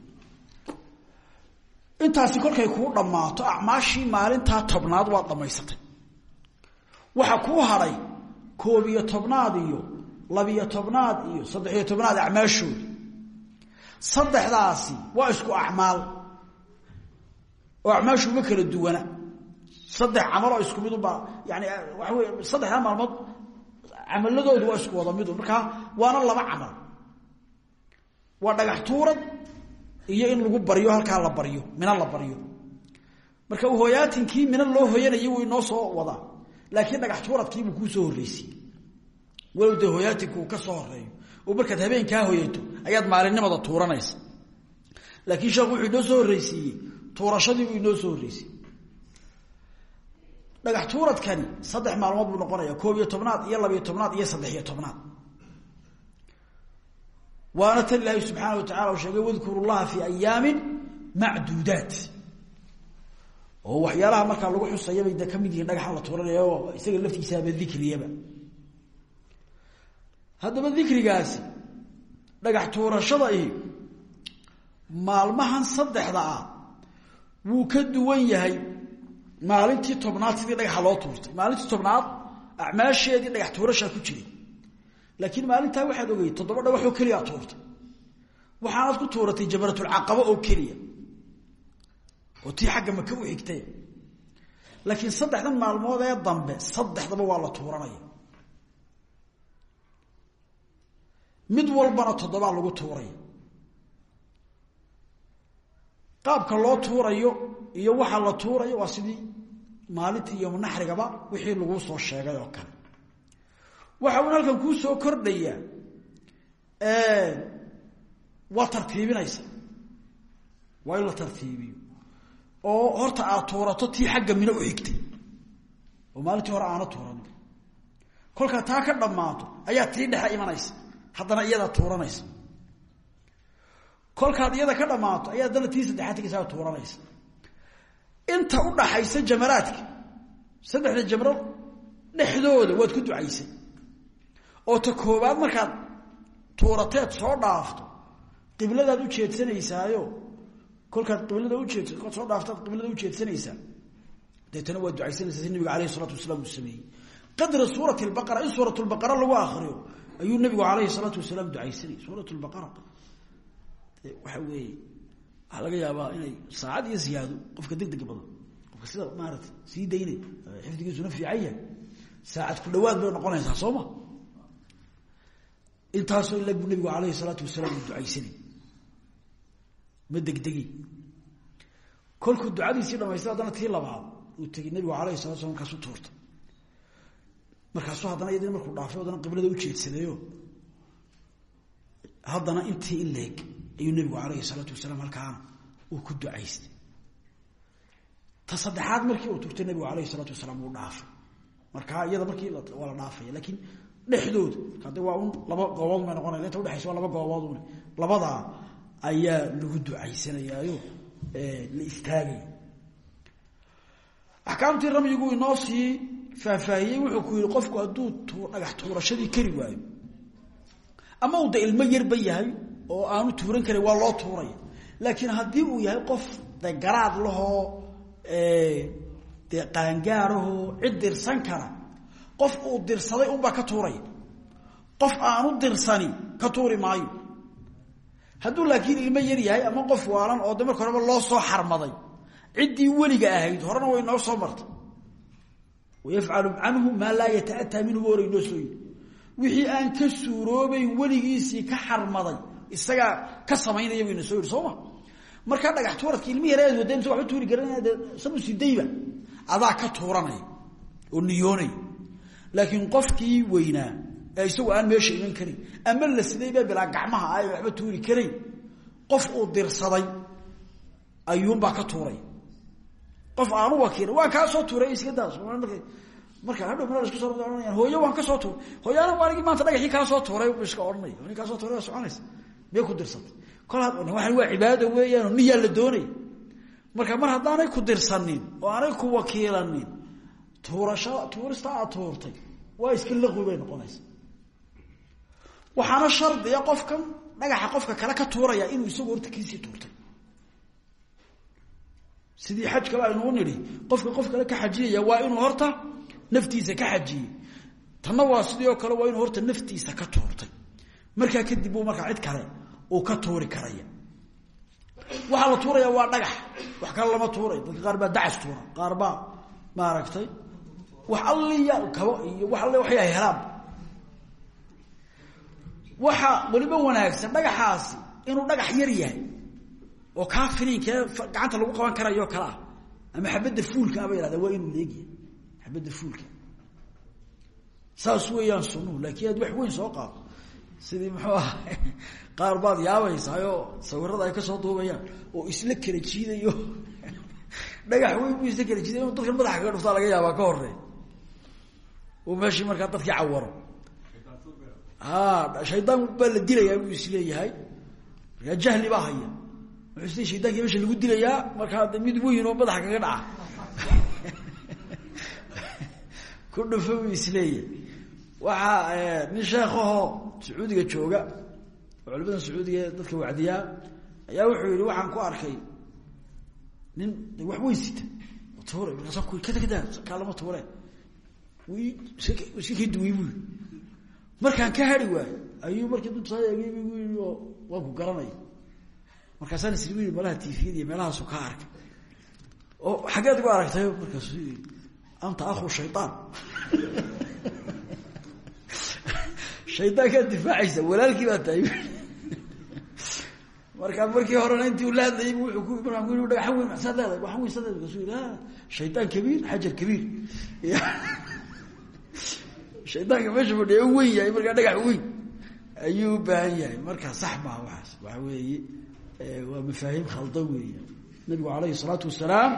intaasi kolkay kuu dhammaato acmaashii maalintaa tobnaad waad dhammaysatay. Waxa kuu hadhay koob iyo tobnaad iyo labiyo tobnaad iyo saddexiyo tobnaad acmaashoodi saddexdaasi waa isku acmaal. Oo acmaashu uma kala duwana. Saddex camaloo isku midubaa yani waxa wey saddexdaa maalmood camaladoodu waa isku wada midu. Markaa waana laba camal. Waa dhagax tuurad iyo in lagu baryo halkaa la baryo mina la baryo. Marka hooyaatinkii mina loo hoyanayay wuu inoo soo wadaa. Laakiin dhagax tuuradkiibuu kuu soo horreysiyey walow dee hooyaatinka uu ka soo horeeyo oo markaad habeenkaa hoyato ayaad maalinimada tuuranaysa. Laakiin sheekhu wuxuu inoo soo horreysiiyey tuurashadiibuu inoo soo horreysiyey dhagax tuuradkani saddex maalmood buu noqonaya koob iyo tobnaad iyo labiyo tobnaad iyo saddex iyo tobnaad waana tan ilaahay subxaana wa tacala u sheegay wadkuru llaha fi ayaamin macduudaat. Oo waxyaalaha markaa lagu xusaya bay de ka mid yihiin dhagaxa la tuuranaya oo isaga laftiisaaba dikriyaba. Haddaba dikrigaasi dhagax tuurashada i maalmahan saddexda ah wuu ka duwan yahay. Maalintii tobnaad sidii dhagaxa loo tuurtay maalintii tobnaad acmaasheedii dhagax tuurashaa ku jiray laakiin maalintaa waxaad ogey toddoba dhagax oo keliyaa tuurtay. Waxaanad ku tuuratay jamratulcaqaba oo keliya. Oo tii xagga maka u xigtay. Laakiin saddexdan maalmood ee dambe saddexdaba waa la tuuranaya. Mid walbana toddobaa lagu tuuraya. Qaabka loo tuurayo iyo waxa la tuurayo waa sidii maalintii iyo naxrigaba wixii laguu soo sheegay oo kale waxa uun halkan kuu soo kordhaya waa tartiibinaysa. Waa in la tartiibiyo. Oo horta aad tuurato tii xagga mino u xigtay oo maalintii hore aana tuuranin kolkaa taa ka dhammaato ayaa tii dhexe imanaysa. Haddana iyadaa tuuranaysa kolkaad iyada ka dhammaato ayaa haddana tii saddexaad tegaysaa tuuranaysa inta u dhaxaysa jamaraadka saddexda jamro dhexdooda waad ku ducaysay oo ta koobaad markaad tuurateed soo dhaafto qibladaad u jeedsanaysaayo kolkaad qiblada ujeedsa kolkaad soo dhaaftaad qiblada ujeedsanaysaa deetana waad ducaysanaysaa si nabiga alayh isalaatu wasalaam uu sameeyey. Qadra suurati lbaqara in suurat lbaqara lagu akriyo ayuu nabigu alayhi salaatu wasalaam ducaysanayay. Suurat lbaqara waxa weeye waxaa laga yaabaa inay saacad iyo ziyaado qofka deg badan. Qofka sida maarata sii daynay xifdigiisuna fiican yahay. Saacad ku dhawaad bay noqonaysaa soo ma intaasoo ilag buu nabigu alayhi salaatu wasalaam uu ducaysanay ma degdegi. Kolkuu ducadiisii dhamaystay haddana tii labaad uu tegey nabigu alayhi salatu slam markaasu tuurta. Markaasuu haddana iyadina markuu dhaafay haddana qiblada ujeedsadayo haddana intii in leeg ayuu nabigu alayhi salaatu wasalaam halkaana uu ku ducaystay. Ta saddexaad markii uu turtay nabigu alayhi salaatu wasalaam uu dhaafay. Markaa iyada markii waa la dhaafaya laakiin dhexdooda. Hadda waa laba goobood may noqonaya inta udhexaysa waa laba goobood un labadaa ayaa lagu ducaysanayaayo la istaagaya axkaamtii ramyigu inoo sii faahfaahiyey wuxuu ku yihi qofku hadduu dhagax tuurashadii kari waayo ama uu de ilmo yarba yahay oo aanu tuuran karin waa loo tuuraya laakiin haddii uu yahay qof de garaad lahoo dee qaangaarahoo cid dirsan kara qof uu dirsaday unbaa ka tuuraya qof aanu dirsani ka tuuri maayo. Hadduu laakiin ilmo yar yahay ama qof waalan oo de marka loo soo xarmaday ciddii weliga ahayd horena way noo soo martay. Wayafcalu canhu maa laa yata'ataa minhu hore inoo soo yidhi. Wixii aan ka suuroobayn weligiisii ka xarmaday isagaa ka samaynaya bayna soo yidhi soo ma? Tuuri karan de sabu sidayba adaa ka tuuranaya oo niyoonaya laakiin qofkii weynaa ee isagu aan meesha iman karin ama la sidayba bilaa gacmaha ay waxba tuuri karayn qof uu dirsaday ayuunbaa ka tuuray. Qof aanu wakiila waan kaa soo tuuray iska daas. Marka hadhow meel isku soo ohanayaan hooyo waan ka soo tuuray. Hooyaana anigii maanta dhagaxii kaa soo tuuray iska odhanaya. Ni kaa soo tuuray soconaysa. Miyay ku dirsatay? Kol had waxaan waa cibaado weeyaan niyaa la doonaya marka mar haddaanay ku dirsanin oo aanay ku wakiilanin tuurasha tuurista aad tuurtay. Waa iska laqwi bay noqonaysa. Waxaana shardiya qofkan dhagaxa qofka kale ka tuuraya inuu isagu horta kiisii tuurtay. Sidii xaj kale aynu u nidhi qofka qof kale ka xajiyaya waa inuu horta naftiisa ka xajiyey tanna sidii oo kale waa inuu horta naftiisa ka tuurtay. Markaa kadib uu markaa cid kale uu ka tuuri karaya. Waxaa la tuuraya waa dhagax. Wax kale lama tuuray. Dadka qaar baa dacas tuura. Qaar baa maaragtay wax alliya kabo iyo wax alle waxay helaan. Waxa weliba wanaagsan dhagaxaasi inuu dhagax yar yahay oo kaa finiinkee gacanta lagu qaban karayo kale ah. Ama xabadda fuulka aba yihahda waa inuu leegyahay xabadda fuulka. Saas weeyaan sunuhu laakiin aad wax weyn soo qaado. Sidii muxuu aha qaar baad yaabaysaayoo sawirada ay ka soo duubayaan oo isla kala jiidayo. Dhagax weyn buu isla kala jiiday dadka madaxa kaga dhuftaa laga yaabaa ka horeey meeshii markaa dadkii cawaro. Shaydaan baa la dilayaa buu is leeyahay markaa jahli baa haya. Wuxuu isle shaydaanki meesha lagu dilayaa markaa de mid weyn oo madaxa kaga dhaca. Ku dhufo buu is leeyahay waxaa nin sheekahoo sacuudiga jooga oo culimadan sacuudiga dadka wacdiyaa ayaa wuxuu yihi waxaan ku arkay nin wax weyn iska ka duway bui markaan ka hari waayo ayuu markii dunta eegay waan ku garanaya markaasaan isla yii malaha tviyada iyo meelahaasu ka oo xaggeed gu aragtay markaasu yii anta aku shayaan shaydaankaad difaacaysa walaalkii baa tahay. Markaa markii horena intii ula hadlayay markaan ku dhagaxan weyn maxsaad leedahay waxan weyn saad leedahay. Kasu yidhi shaydaan kabiir xajar kabiir shaydaanka meesha fadhiya weyn yahay markaa dhagax weyn. Ayuu ubaahan yahay. Markaa sax maaha waxaas. Waxa weeye waa mafaahiim khaldan weeya nabigu alayhi salaatu wasalaam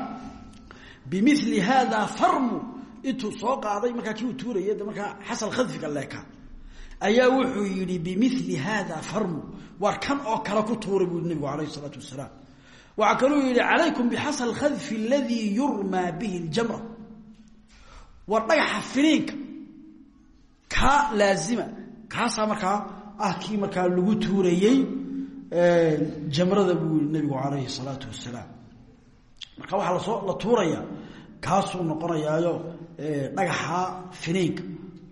bimili hada farmu. Intuu soo qaaday markaa kii tuuraya markaa xasan khadfiga leeka. Ayaa wuxuu yihi bimili hada farmu. War kan oo kale ku tuuray buu nabigu alayhi salaatu wasalaam. Waxaa kaluu yihi calaykum bixasa khadfi aladii yurmaa bihi ljamra war kaa laazima. Kaasaa markaa ah kii markaa lagu tuurayey jamrada buu yii nabigu calayhi salaatu wasalaam marka waxaa la soo la tuuraya kaasuu noqonayaayo dhagaxa finiinka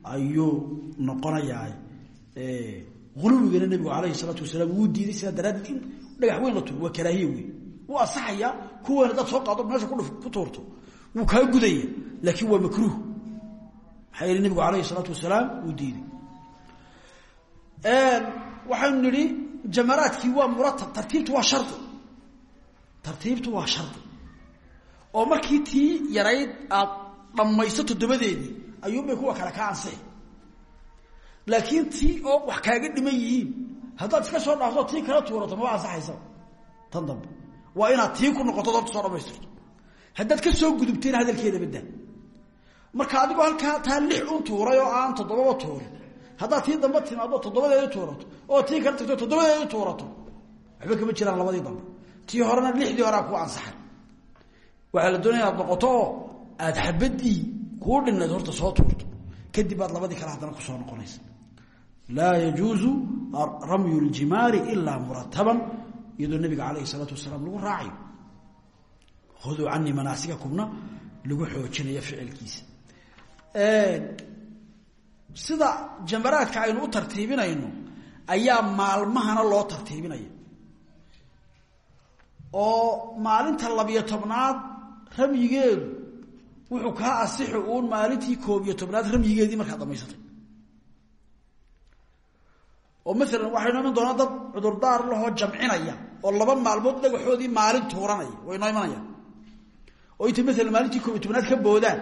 ayuu noqonayaa ulwigana nabigu alayhi salaatu wasalaam wuu diiday sidaa daraaddeed in dhagax weyn la tuuro waa karaahiye weyn. Wuu ansaxayaa kuwa dad soo qaado meesha ku tuurto wuu kaa gudaya laakiin waa makruuh maxaa yeele nabigu alayhi الsalaatu wasalaam wuu diiday. Waxaynu nidhi jamaraadkii waa muratab tartiibtu waa shari tartiibtu waa shari oo markii tii yarayd aad dhammayso toddobadeedii ayuunbay kuwa kale ka ansixi. Laakiin tii oo wax kaaga dhiman yihiin haddaad iska soo dhaafto tii kala tuurato maba ansaxaysa tan dambe. Waa inaad tii ku noqoto doonta soo dhamaystirto haddaad ka soo gudubtayna hadalkeeda baddaa marka adigoo halkaa taa lix un tuuray oo aan toddobaba tuurin haddaad tii dambe timaado toddobadeedi tuurato oo tii kala tagto toddobadeedi tuurato waxba kama jiraan labadii dambe. Tii horena lixdii horaa ku ansaxay. Waxaa la doonaya inaad noqoto oo aada xabadii kuu horta soo tuurto. Kadib baad labadii kale haddana ku soo noqonaysa laa yajuuzu ramyu ljimaari ilaa murataban iyadoo nabiga calayhi salaatu wasalaam lagu raacayo. Khuduu canii manaasikakumna lagu xoojinayo ficilkiisa sida jamaraadka aynu u tartiibinayno ayaa maalmahana loo tartiibinaya. Oo maalinta labiyo tobnaad ramyigeedu wuxuu kaa asixi uun maalintii koob iyo tobnaad ramyigeedii markaad dhamaysatay oo maalan waxaynu iman doonaa dad cudurdaar lahoo jamcinaya oo laba maalmood dhagaxoodii maalin tuuranaya way noo imanayaan oo intay maalan maalintii koob iyo tobnaad ka boodaan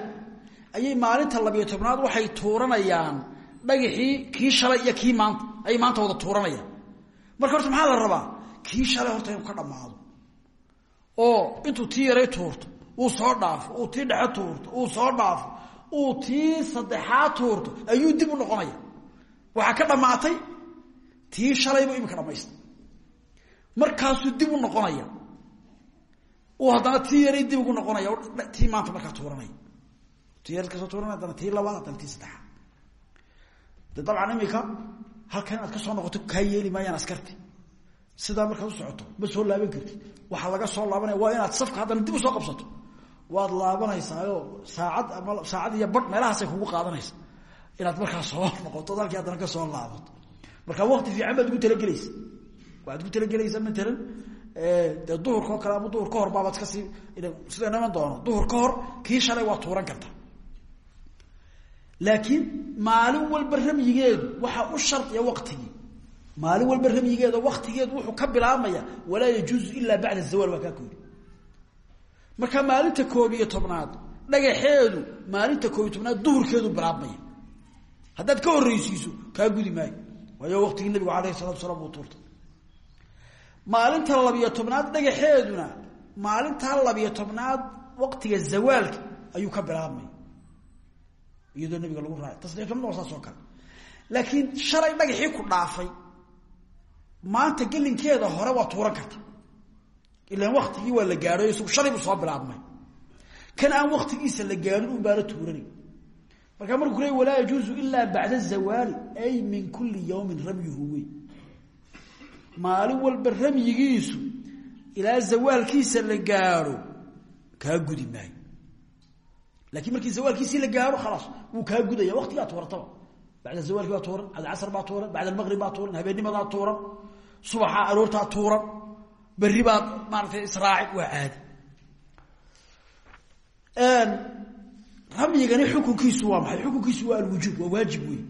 ayay maalinta labiyo tobnaad waxay tuuranayaan. Dhagaxii kii shalay iyo kii maanta ayay maanta wada tuuranayaan. Marka horta maxaa la rabaa? Kii shalay horta inuu ka dhammaado oo intuu tii yaray tuurto uu soo dhaafo uu tii dhexe tuurto uu soo dhaafo uu tii saddexaad tuurto ayuu dib u noqonaya. Waxaa ka dhammaatay tii shalaybu imika dhamaystay. Markaasuu dib u noqonaya uu haddana tii yaray dib ugu noqonaya tii maanta markaa tuuranaya ka soo haddana tii labaad haddana tii saddexaad de dabcan imika halkan inaad ka soo noqoto kaa yeeli maayaan askarti sidaa markaad u socoto ma soo laaban kartid. Waxaa laga soo laabanaya waa inaad safka haddana dib u soo qabsato. Waad laabanaysaao saacad ama saacad iyo badh meelahaasay kugu qaadanaysa. Inaad markaa soo noqoto halkii haddana ka soo laabato. Marka wakti fiican baad ugu talagelaysa. Waxaad ku talagelaysaa matalan dee duhurka oo kale ama duhur ka hor baabaad sidaynu iman doono. Duhur ka hor waa tuuran karta laakiin maalin walba ramyigeedu waxaa u shardiya waktigii maalin walba ramyigeeda waktigeedu wuxuu ka bilaabmaya walaa yajuuzu ilaa bacda zawal waa kaa marka maalinta koob iyo tobnaad dhagaxeedu maalinta koob iyo tobnaad bilaabmaya. Haddaad ka horreysiiso kaa gudi maayo. Waayo waktigii nabigu alayh salatu salaam uu tuurtay. Maalinta labiyo tobnaad dhagaxeeduna maalintaa labiyo tobnaad waktiga zawaalka ayuu ka bilaabmaya iyadoo nabiga lagu raacay tasdiiqnimada waa saas kale. Laakiin shalay dhagaxii ku dhaafay. Maanta gelinkeeda hore waa tuuran karta. Ilaan waktigii waa la gaadho isagu shalay buu soo bilaabmay. Kan aan waktigiisa la gaadhin un baana tuuranay markaa markuu le walaa yajuuzu ilaa bacda zawaali ay min kulli yawmin ramyuhu wey maalin walba ramyigiisu ilaa zawaalkiisa la gaadho kaa gudi laakiin markii zawaalkiisii la gaadho khalaas wuu kaa gudaya waktigaa tuurataba bacda zawaalki baa tuuran bacda casr baa tuuran bacda almaqrib baa tuuran habeennimadaa tuuran subaxaa aroortaa tuuran berri baad maaratay israaci waa caadi ramyigani xukunkiisu waa maxay xukunkiisu waa alwujuub waa waajib wey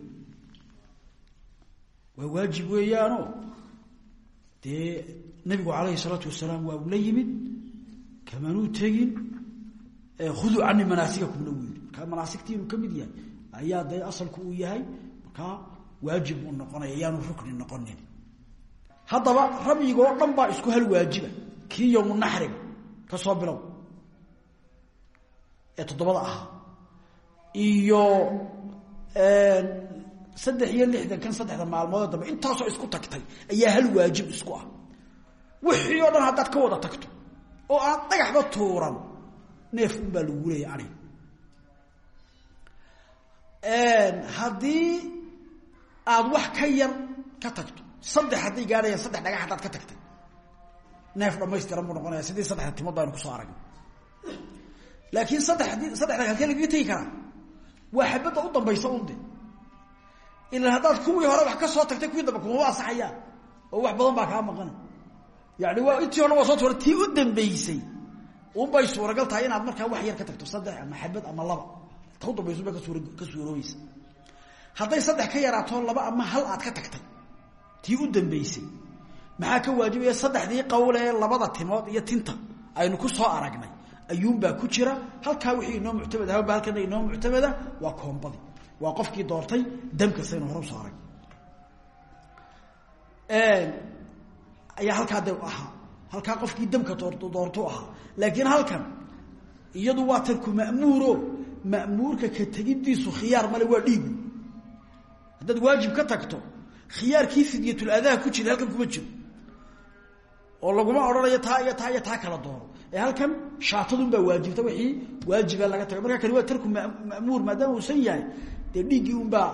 waa waajib weeyaano dee nabigu calayhi salaatu wasalaam waa uu la yimid kamanuu tegin khuduu cani manaasikakumna wuu yidhi. Markaa manaasigtii inuu ka mid yahay ayaa dee asalku uu yahay markaa waajib uu noqonaya yaanu rukni noqonin. Haddaba ramyiga oo dhan baa isku hal waajiba kii yowmu naxriga ka soo bilow ee toddobada ah iyo saddex iyo lixdankan saddexda maalmoodoo dambe intaasoo isku tagtay ayaa hal waajib isku ah. Wixii oo dhan haddaad ka wada tagto oo aad dhagaxba tuuran neef un baa lagu leeya anig haddii aad wax ka yar ka tagto saddex hadday gaadhayaan saddex dhagax haddaad ka tagtay neef dhamaystiran buu noqonaya sidii saddexda timood baynu ku soo aragna laakiin saddex haddii saddex dhagax halkee lagaga tegi karaa waa xabadda u dambaysa unde. Ilan haddaad kuwii hore wax ka soo tagtay kuwii dambe kumaba asaxayaan oo wax badan baa kaa maqana. Yani waa intii hore waa soo tuura tii u dambeysay unbay suuragal tahay inaad markaa wax yar ka tagto saddex ama xabad ama laba. Ta kasuura ka suuroobaysa. Hadday saddex ka yaraato laba ama hal aad ka tagtay tii u dambeysay maxaa ka waajibaya saddexdii qowl ee labada timood iyo tinta aynu ku soo aragnay? Ayuunbaa ku jira. Halkaa wixii inoo muctamad aha ba halkana inoo muctamada waa koombadii waa qofkii doortay damka saynu hore u soo arag ayaa halkaa de ahaa halkaa qofkii damka doortu ahaa. Laakiin halkan iyadu waa tarku ma'muuro. Ma'muurka ka tegidiisu khiyaar male waa dhiigu haddaad waajib ka tagto khiyaarkii fidyatuladaha ku jira halkan kuma jiro. Oo laguma odhanayo taa iyo taa iyo taa kala dooro. Ee halkan shaatadunbaa waajibta wixii waajiba laga tago. Markaa kani waa tarku ma'muur maadaama uusan yahay dee dhiiggii unbaa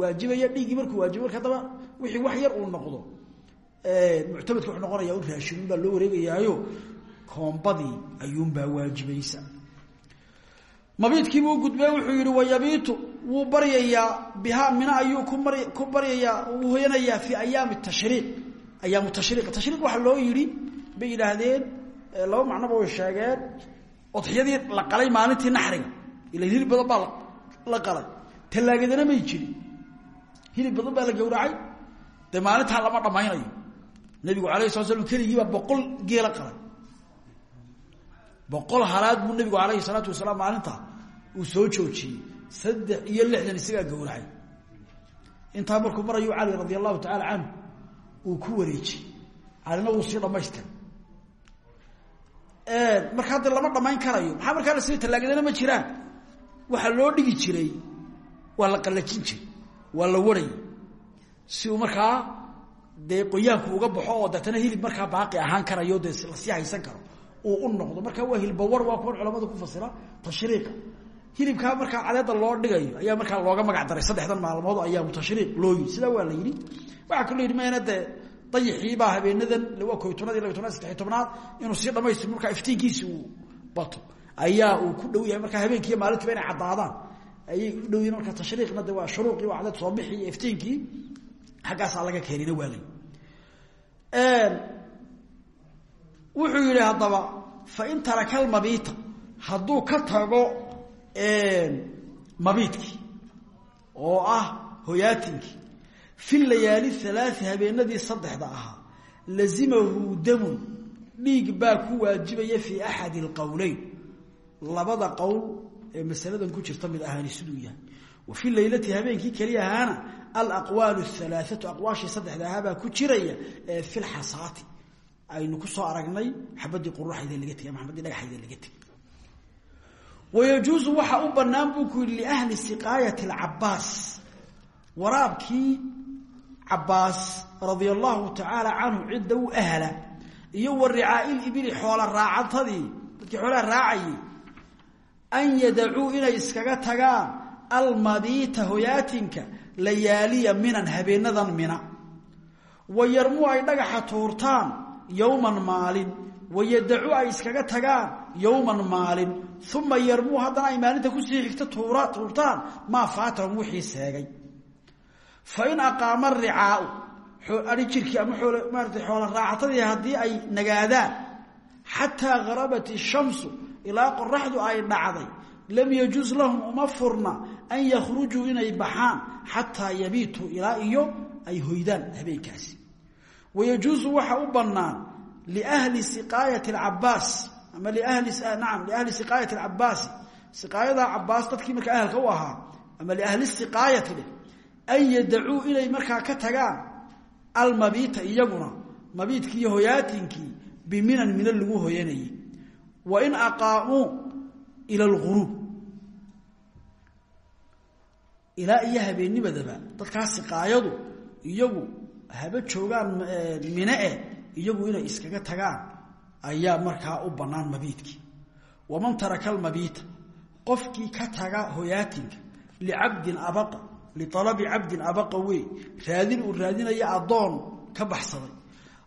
waajibaya dhiiggii markuu waajibo marka haddaba wixii wax yar uu noqdo muctamadka wuxuu noqonaya un raashinun baa loo wareegayaayo. Koombadii ayuunbaa waajibaysa. Mabiidkiibuu gudbee wuxuu yihi wayabiitu wuu baryayaa bihaa mina ayuu ku baryayaa wuu hoyanayaa fii ayaami tashriiq. Ayaamu tashriiq. Tashriiq waxaa loo yidhi bay yidhaahdeen laba macnoba way sheegeen odxiyadii la qalay maalintii naxriga. Ila hilib badan baa la qalay. Tallaagadana may jirin hilib badan baa la gowracay. Dee maalintaa lama dhammaynayo nabigu alayh sala slam keligiibaa boqol geela qalay boqol halaad buu nabigu alayhi salaatu wasalaam maalinta uu soo joojiyey. Saddex iyo lixdan isagaa gowracay. Intaa markuu marayu cali radi allahu tacaala uu ku wareejiyey. Calina wuu sii dhamaystira markaa de lama dhamayn karayo maxaa markaa la sii tallaagadana ma jiraan? Waxaa loo dhigi jiray waa la qallajin jiray waa la warayay si markaa dee qoyaanku uga baxo oo deetana hilib markaa baaqi ahaan karayo dee la sii haysan karo uu u noqdo. Markaa waa hilbawar waa kuwan culamada ku fasira tashriiqa hilibkaa markaa cadeeda loo dhigayo ayaa markaa looga magac daray. Saddexdan maalmood ayaa mutashriiq loo yii sidaa waa la yidhi. Waxaa kaloo yidhi mayna dee dayixiibaa habeenadan waa koy tobnaad iyo laba tobnaad inuu sii dhamaystiro markaa iftiinkiisi uu bato. Ayaa uu ku dhow yahay. Markaa habeenkiiyo maalintiiba inay caddaadaan ayay u dhow yihiin tashriiqna de waa shuruuqii waa cadeed soo bixi iftiinkii xaggaasaa laga keenina waa lay wuxuu yihi haddaba fain taraka almabiita hadduu ka tago mabiidkii oo ah hoyaatinkii fi layaali halaai habeenadii saddexda ahaa lazimahu damun dhiig baa ku waajibaya fii axadi alqowleyn labada qowl ee masaladan ku jirta mid ahaani siduu yahay wa fi leylati habeenkii keliya ahaana alaqwaal alaaatu aqwaashii saddexda ahaabaa ku jiraya ee fi lxasaati aynu ku soo aragnay xabadii quraxayda laga tegay ama xabadii dhagaxayda laga tegay. Wayajuusu waxa u banaan buu ku yihi liahli siqaayati alcabaas waraabkii cabaas radia allahu tacaala canhu cidda u ahla iyo wa ricaai libili xoola raacatadii dadkii xoolaha raacayay almabiita hoyaatinka layaaliya minan habeenadan mina. Wa yarmuu ay dhagaxa tuurtaan yowman maalin. Wayadacu ay iskaga tagaan yowman maalin. Uma yarmuu haddana ay maalinta ku sii tuura tuurtaan maa faatahum wixii seegay. Fain aqaama ricaau ai jirkii ama maarata xoola raacatadii haddii ay nagaadaan xataa harabat ishamsu ilaa qoraxdu ay dhacday lam yajuz lahum uma furna an yakhrujuu inay baxaan xataa yabiituu ilaa iyo ay hoydaan habeenkaasi. Wayajuusu waxa u bannaan liahli siqaayati alcabaas ama liahli nacam liahli siqaayati alcabaasi siqaayadaa cabaas dadkii markaa ahalka u ahaa ama liahli siqaayati dheh an yadacuu inay markaa ka tagaan almabiita iyaguna mabiidkii iyo hoyaatinkii biminan mina lagu hoyanayay wa in aqaamuu ila alguruub ilaa iyo habeennimadaba dadkaa siqaayadu iyagu haba joogaan mine eh iyagu inay iskaga tagaan ayaa markaa u bannaan mabiidkii waman taraka almabiita qofkii ka taga hoyaatinka licabdin abaqa lialabi cabdin abaqa wey raadin uu raadinaya addoon ka baxsaday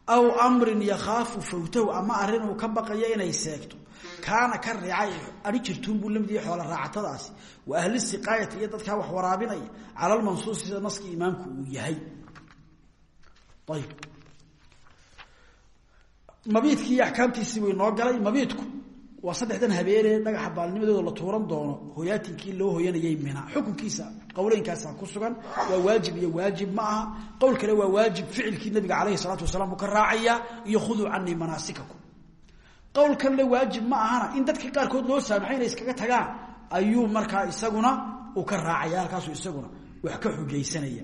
aw amrin yakhaafu fawtahu ama arrin uu ka baqayo inay seegto kaana ka reecay ai jirtuun buu la mid yahay xoola raacatadaasi. Wa ahli siqaayati iyo dadkaa wax waraabinaya cala lmansuusi sida naskii imaamku uu yahay. Ayb mabiidkii iyo way noo galay. Mabiidku waa saddexdan habeenee dhagaxa baalnimadooda la tuuran doono. Hoyaatinkii loo hoyanayay mina. Xukunkiisa qowleynkaasa ku sugan waa waajib iyo waajib ma qowl kale waa waajib ficilkii nabiga caleyhi salaatu wasalaam uu ka iyo khuduu canii manaasikakum qowl kanle waajib ma ahana. In dadka qaarkood loo saamaxay inay iskaga tagaan ayuu markaa isaguna uu ka raacaya isaguna wax ka xujaysanaya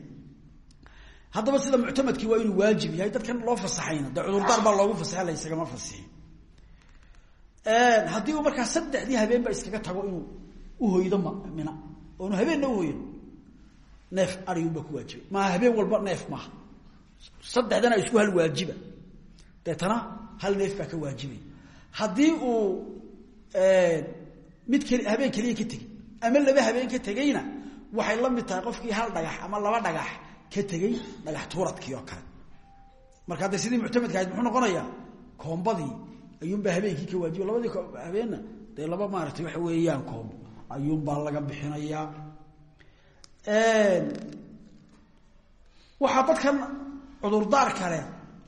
haddaba sida muctamadkii waa inuu waajib yahay dadkan loo fasaxayna. Dee cudurdaar loogu fasaxa la isagama fasixin haddii uu markaa saddexdii habeen ba iskaga tago inuu uhoydo mina. Oonu habeenna uhoyan neef arigunbaa ku waajibay maaha habeen walba neef maaha. Saddexdana isku hal waajiba. Deetana hal neef baa ka waajibay haddii uu mid keli habeen keliya ka tegey ama laba habeen ka tegeyna waxay la mid tahay qofkii hal dhagax ama laba dhagax ka tegey dhagax tuuradkii oo kale. Marka hadde sidii muctamadka ahayd muxuu noqonayaa? Koombadii. Ayuunbaa habeenkii ka waajiba labadii habeenna dee laba maaragtay waxa weeyaan koombo ayuunbaa laga bixinayaa waxaa dadkan cudurdaar kale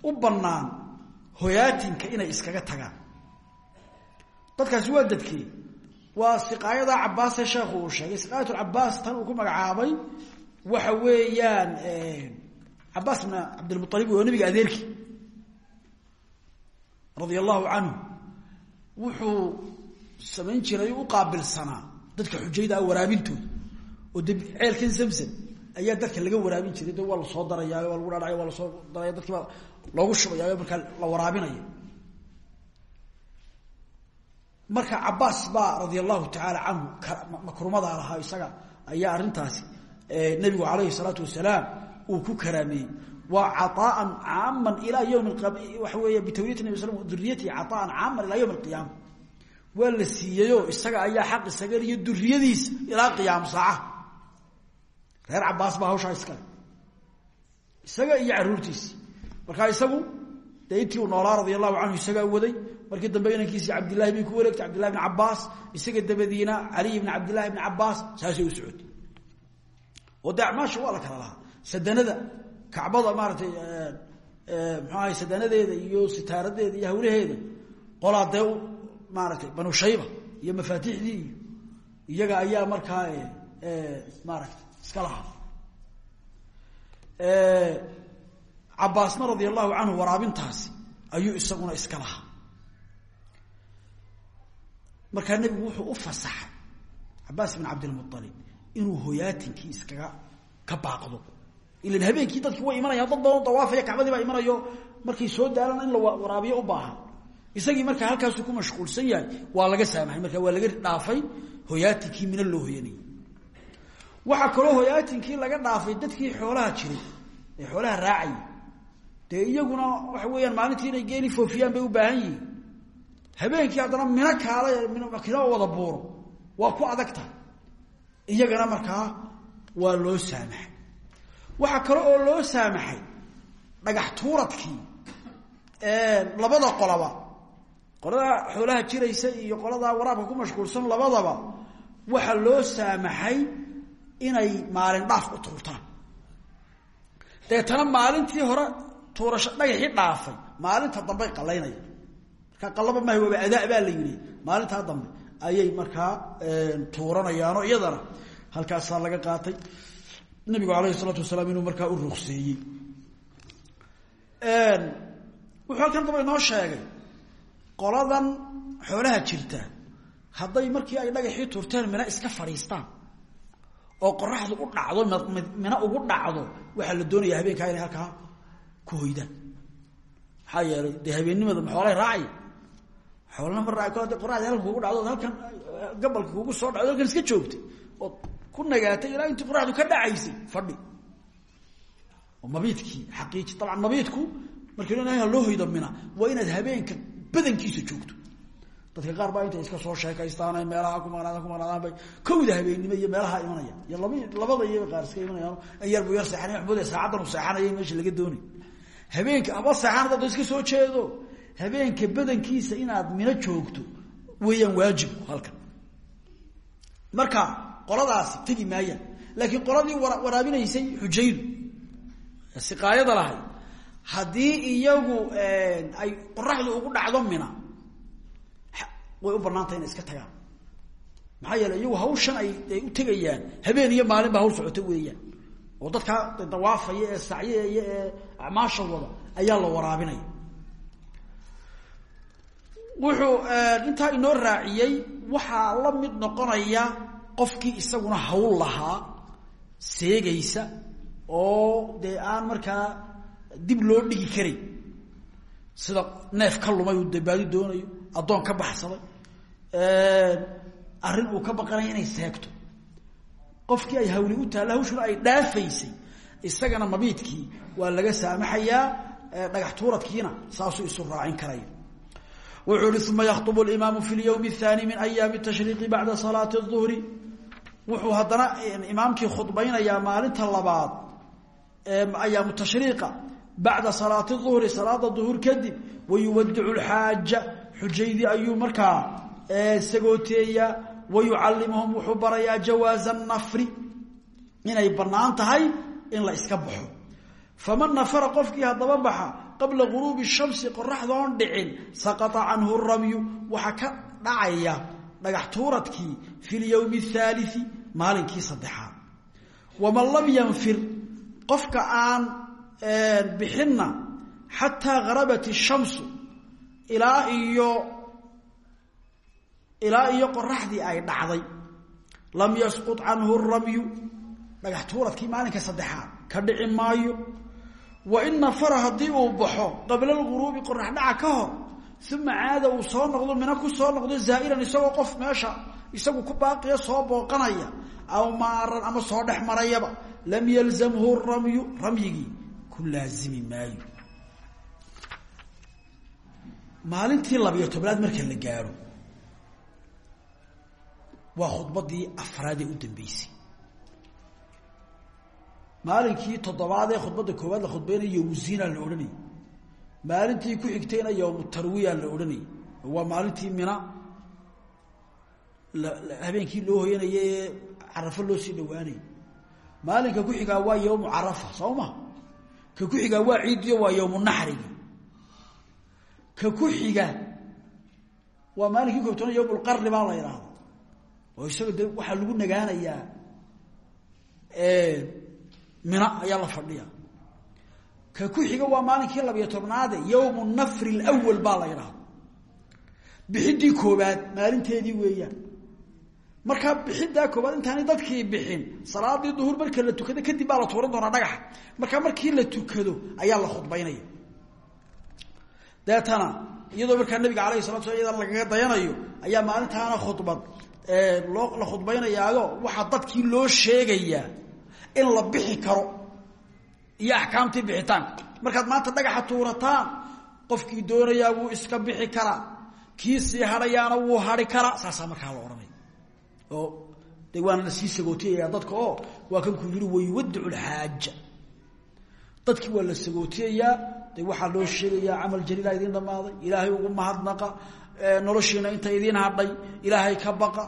u bannaan hoyaatinka inay iskaga tagaan dadkaasi waa dadkii. Waa siqaayada cabaasee sheekhu uu sheegay. Siqaayat cabaas tan uu ku magacaabay waxa weeyaan cabaas bn cabdilmualib oo nabiga adeerkii radia allahu canhu wuxuu samayn jiray u qaabilsanaa dadka xujayda waraabintooda oo ceelkan zamzam ayaa dadka laga waraabin jiray. De waa la soo darayaayo waa lagu dhadhacay waa la soo daraya dadkiibaa loogu shubayaayo markaa la waraabinaya marka cabaas baa radia allahu tacaala canhu makrumadaa isaga ayaa arrintaasi nabigu calayhi salaatu wasalaam uu ku karaameeyey. Waa caaan caaman ilaa ywm waxa weey bitawliyati nabi sl duriyatihi caaan caaman ilaa ywm alqiyaama waa la siiyeyo isaga ayaa xaq isaga iyo duriyadiisa ilaa qiyaam saaca. Reer cabaas baa hawshaa iskale isaga iyo caruurtiisi markaa isagu dee intii uu noolaa radia allahu canhu isagaa waday. Markii dambe inankiisii cabdillahi bay ku wareegtay cabdillahi bn cabaas isaga dabadiina caliy bn cabdillahi bni cabaas saasay u socotay. Oo dee waa la kala lahaa. Sadanada kacbada maaratay mxu ahay sadanadeeda iyo sitaaradeeda iyo hawlaheeda. Qolaa dee maaratay banu shayba iyo mafaatixdii iyo iyaga ayaa markaa maaragtay iska lahaa cabaasna radia allahu canhu waraabintaasi ayuu isaguna iska lahaa. Markaa nebigu wuxuu u fasaxay cabaas bin cabdilmualib inuu hoyaatinkii iskaga ka baaqdo. Ilan habeenkii dadkii way imanayaan dad badan dawaafaya kacbadii baa imanayo markay soo daalan in la waraabiyo u baahan. Isagii markaa halkaasuu ku mashquulsan yahay waa laga saamaxay markaa waa laga dhaafay hoyaatinkii mina loo hoyanayay waxaa kaloo hoyaatinkii laga dhaafay dadkii xoolaha jiray ee xoolaha raacayay dee iyaguna waxa weeyaan maalintii inay geeli foofiyaan bay u baahan yihiin. Habeenkii haddana mino kaala kina wada buuro waa ku adagta iyagana markaa waa loo saamaxay. Waxaa kale oo loo saamaxay dhagax tuuradkii labada qolaba. Qolada xoolaha jiraysa iyo qoladaa waraabka ku mashquulsan labadaba waxaa loo saamaxay inay maalin dhaaf u tuurtaan. Deetana maalintii hore tuurasho dhagaxii dhaafay. Maalinta dambey qalaynaya markaa qalaba maaha waaba adaa baa la yidhi. Maalintaa dambe ayay markaa tuuranayaanoo iyadana. Halkaasaa laga qaatay. Nabigu alayh isalaatu wasalaam inuu markaa u ruqseeyey. Wuxuu halkan daba inoo sheegay qoladan xoolaha jirta hadday markii ay dhagaxii tuurteen mina iska fadhiistaan oo qoraxdu u dhacdo mina ugu dhacdo waxaa la doonaya habeenkaa inay halkaa ku hoydaan maxaa yeelay dee habeennimada ma xoolay raacaya xoolana ma raaci karo haddii qoraxdii halka kugu dhacdo halkan gabalka kugu soo dhacdo halkan iska joogtay. Ood ku nagaatay ilaa intii qoraxdu ka dhacaysay fadhi. Oo mabiidkii xaqiiji dabcan mabiidku markii leenahay loo hoydo mina. Waa inaad habeenka badankiisa joogto. Dadka qaar baa intay iska soo sheekaystaan ay meelaha ku maqnaadaan ku maqnaadaan bay. Kowda habeennimo iyo meelaha imanaya. Iyo laba labada iyo qaar iska imanayaan an yar buu yar seexanay waxbooda saacaddan uu seexanaya meesha laga doonay habeenka aba dad iska soo jeedo. Habeenka badankiisa inaad mino joogto weeyaan waajibku halkan. Marka qoladaasi tegi maayaan laakiin qoladii waraabinaysay xujaydu siqaayada lahay. Haddii iyagu ay qoraxdu ugu dhacdo mina way u banaantay inay iska tagaan. Maxaa yeele iyagu hawshan ay ay u tegayaan. Habeen iyo maalin baa hawl socota weeyaan oo dadkaa dawaafaya ee sacyaya ee acmaasha wada ayaa la waraabinaya wuxuu intaa inoo raaciyey waxaa la mid noqonaya qofkii isaguna hawl lahaa seegaysa oo dee aan markaa dib loo dhigi karay sida neef ka lumay uu dabaadi doonayo addoon ka baxsaday arrin uu ka baqanaya inay seegto qofkii ay hawli u taalla hawshuna ay dhaafaysay isagana mabiidkii waa laga saamaxayaa dhagax tuuradkiina saasuu isu raacin karaya wuxuu ihi uma yakhطb اlimaamu fi اlyowm الثaanي min ayaami الtashriiqi bacda salaati الظuhri wuxuu haddana imaamkii khudbaynayaa maalinta labaad ayaamu tashriiqa bacda salaati الظuhri salaada duhur kadib wayuwadicu اlxaaja xujaydii ayuu markaa sagooteeyaa wayucalimuhum wuxuu barayaa jawaaza nafri inay bannaan tahay in la iska baxo. Faman nafara qofkii haddaba baxa qabla guruubi shamsi qoraxdoon dhicin saqata canhu ramyu waxaa ka dhacaya dhagax tuuradkii fi lyowmi athaalii maalinkii saddexaad. Waman lam yanfir qofka aan bixinna xataa harabat shamsu ilaa iyo ilaa iyo qoraxdii ay dhacday. Lam yasqut canhu ramyu. Dhagax tuuradkii maalinka saddexaad. Ka dhici maayo. Wa in nafara haddii uu baxo qabla lguruubi qorax dhaca ka hor uma caada uu soo noqdo mina ku soo noqdo zaa'iran isagoo qof meesha isagu ku baaqiya soo booqanaya aw maaran ama soo dhex marayaba. Lam yalzamhu ramyu ramyigii ku laazimi maayo. Maalintii labiyo tobnaad marka la gaaro waa khudbadii afraadee u dambeysay. Maalinkii toddobaad ee khudbadda koowaad la khudbaynaya yowmuzina la odhanayay. Maalintii ku xigtayna yowmu la odhanayay. Waa maalintii mina habeenkii loo hoyanaya ee carafo loo sii dhawaanayay maalinka ku xigaa waa yowmu carafa soo ma? Ka ku xigaa waa ciidiyo waa yowmu naxrigi. Ka ku xiga waa maalinkii koobtona yowmulqarni baa la idhaahda oo isaga de waxaa lagu nagaanayaa mina ayaa la fadhiya. Ka ku xiga waa maalinkii labiyo tobnaade yowmu nafri lwal baa la idhaahda bixidii koobaad maalinteedii weeyaan. Markaa bixidaa koobaad intaanay dadkii bixin salaadii duhur marka la tukado kadib baa la tuuran doonaa dhagaxa. Markaa markii la tukado ayaa la khudbaynaya. Deetana iyadoo markaa nabiga alayh salatu sla iyadana lagaga dayanayo ayaa maalintaana khudbad loo la khudbaynayaayo waxaa dadkii loo sheegayaa in la bixi karo iyo axkaamtii bixitaanka markaad maanta dhagaxa tuurataan qofkii doonayaa wuu iska bixi karaa kii sii hadhayaana wuu hadhi karaa saasaa markaa la odhanaya oo de waana la sii sagootiyayaa dadka oo waa kankuu yihi wayuwadicu lxaaja dadkii waa la sagootiyayaa de loo sheegayaa camal jaliila idiin dhamaaday ilaahay ugu mahadnaqa noloshiina inta idiin hadhay ilaahay ka baqa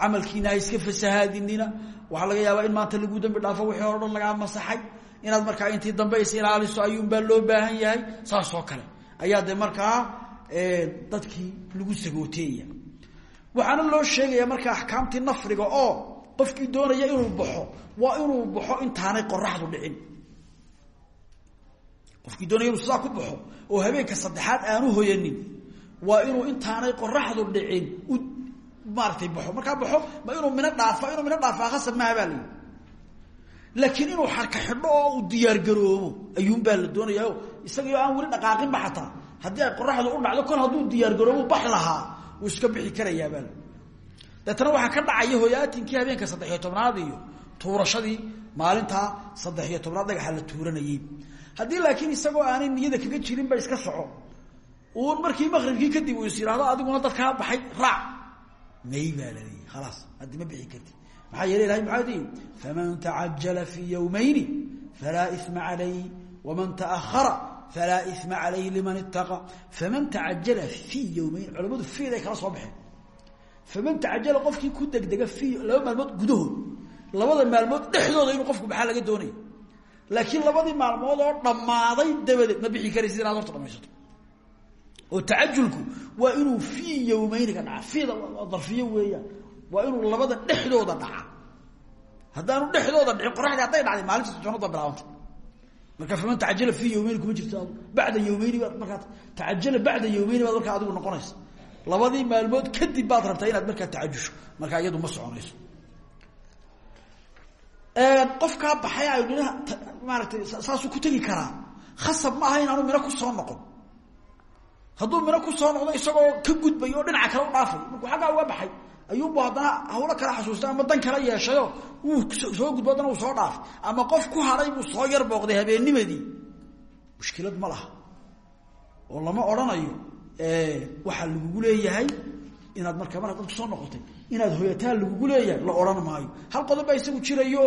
camalkiina ha iska fasahaadinina waxaa laga yaabaa in maanta lagu dambi dhaafo wixii hore dhan lagaa masaxay inaad markaa intii dambe is ilaaliso ayuunbaa loo baahan yahay saasoo kale. Ayaa de markaa dadkii lagu sagooteeya. Waxaana loo sheegaya markaa axkaamtii nafriga oo qofkii doonaya inuu baxo waa inuu baxo intaanay qoraxdu dhicin. Qofkii doonaya inuu sidaa ku baxo oo habeenka saddexaad aanu hoyanin waa inuu intaanay qoraxdu dhicin u maaratay baxo. Markaa baxo ma inuu mino dhaafa inuu mino dhaafaa khasab maaha baa laakiin inuu xarka xidho oo uu diyaargaroobo ayuunbaa la doonayaa isagao aan weli dhaqaaqinba xataa. Haddii qoraxdu u dhacdo kol hadduu diyaargaroobo bax lahaa wuu iska bixi karayaabaa deetana waxaa ka dhacaya hoyaatinkii habeenka saddexiyo tobnaad iyo tuurashadii maalintaa saddexiyo tobnaad dhagaxa la tuuranayey haddii laakiin isagoo aanay niyada kaga jirinba iska soco uun markii maqribkii kadib uu is adiguna dadkaa baxay raac. May baa la ma bixi karti maxaa yeele ilahay maxaa dihi faman tacajala fii yowmayni falaa ima calayh waman taahara falaa ima calayhi liman ittaqa. Faman tacajala fii yowmayn culamadu fiiday kala soo baxeen. Faman tacajala qofkii ku degdega fii laba maalmood gudahood labada maalmood dhexdooda inuu qofku baxaa laga doonaya laakiin labadii maalmood oo dhammaaday dabadeed ma bixi karaysid inaad horta dhamaysato oo tacajulku waa inuu fii yowmeyniga dhaca fiida darfiyo weeyaan. Waa inuu labada dhexdooda dhaca haddaanu dhexdooda dhicin qoraxdii hadday dhacday maalinta soconada bilaabanta marka faman tacajala fii yowmeyni kuma jirto baad markaa tacajala bacda yowmeyni baad markaa adigu noqonaysa labadii maalmood kadib baad rabtaa inaad markaa tacajusho. Markaa iyadu ma soconayso. Qofkaa baxay ay mina maaratay saasuu ku tegi karaa. Khasab ma aha inaanu mino ku soo noqon hadduu mino ku soo noqdo isagoo ka gudbay oo dhinaca kale u dhaafay markuu aggaa uga baxay ayuunbu haddana hawlo kala xasuustay ama dan kala yeeshayo wuu soo gudbo haddana uu soo dhaafay. Ama qof ku haray buu soo yar booqday habeennimadii. Mushkilad ma laha. Oo lama odhanayo waxaa lagugu leeyahay inaad markaa mar haddaad ku soo noqotay inaad hoyataan lagugu leeyahay la odhan maayo. Hal qodob baa isagu jirayo?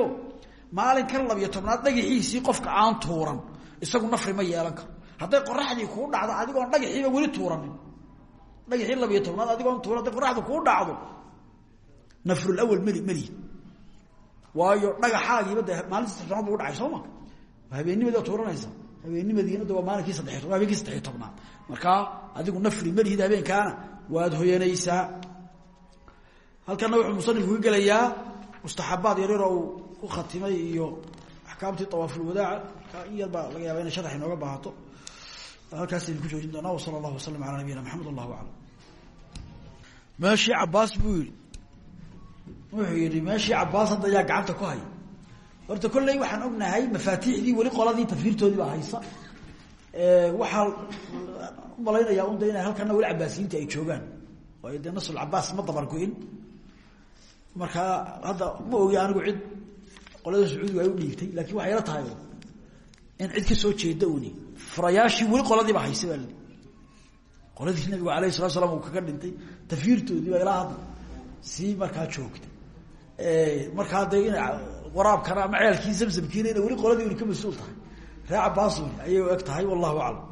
Maalinkan labiyo tobnaad dhagaxiisii qofka aan tuuran isagu nafri ma yeelan karo hadday qoraxdii kuu dhacdo adigoon dhagaxiiba weli tuuranin. Dhagaxii labiyo tobnaad adigoon tuuran hadday qoraxdu kuu dhacdo nafrulawal meli melihi waayo dhagaxaagiiba dee maalintii saddex tobnaad bu udhacay soo ma? Habeennimadi waa tuuranaysa. Habeennimadiina de waa maalinkii saddex waa habeenkii saddexiyo tobnaad. Markaa adigu nafri melihid habeenkaana waad hoyanaysaa. Halkana wuxuu musanifku ka gelayaa mustaxabaad yaryaroo uu ku khatimay iyo axkaamtii awaafulwadaaca in yar baa laga yaaba inay sharax inooga baahato halkaasaynu ku joojin doonaa wasala allahu wasalam calaa nabiyina maxamed allahu aclam. Meeshii cabaas buu yihi wuxuu yihi meeshii cabaas hadda yaa gacanta ku haya horta kolley waxaan ognahay mafaatiixdii weli qoladii tafiirtoodii baa haysa. Waxaa umalaynayaa un de ina halkana weli cabaasiyiinta ay joogaan. Waayo dee nasulcabaas ma dabargo-in markaa hadda ma ogi anigu cid qolada sacuudiga ay u dhiibtay laakiin waxay la tahay. In cid ka soo jeeda uni furayaashii weli qoladiiba haysa baa lii qoladii nabigu alayh salatu slam uu kaga dhintay tafiirtoodii baa ilaa hadda sii markaa joogta markaa dee ina waraabkana ama ceelkii zamzamkiina ina qoladii uni ka mas'uul tahay. Ree cabaas uni ayay eg wallahu aclam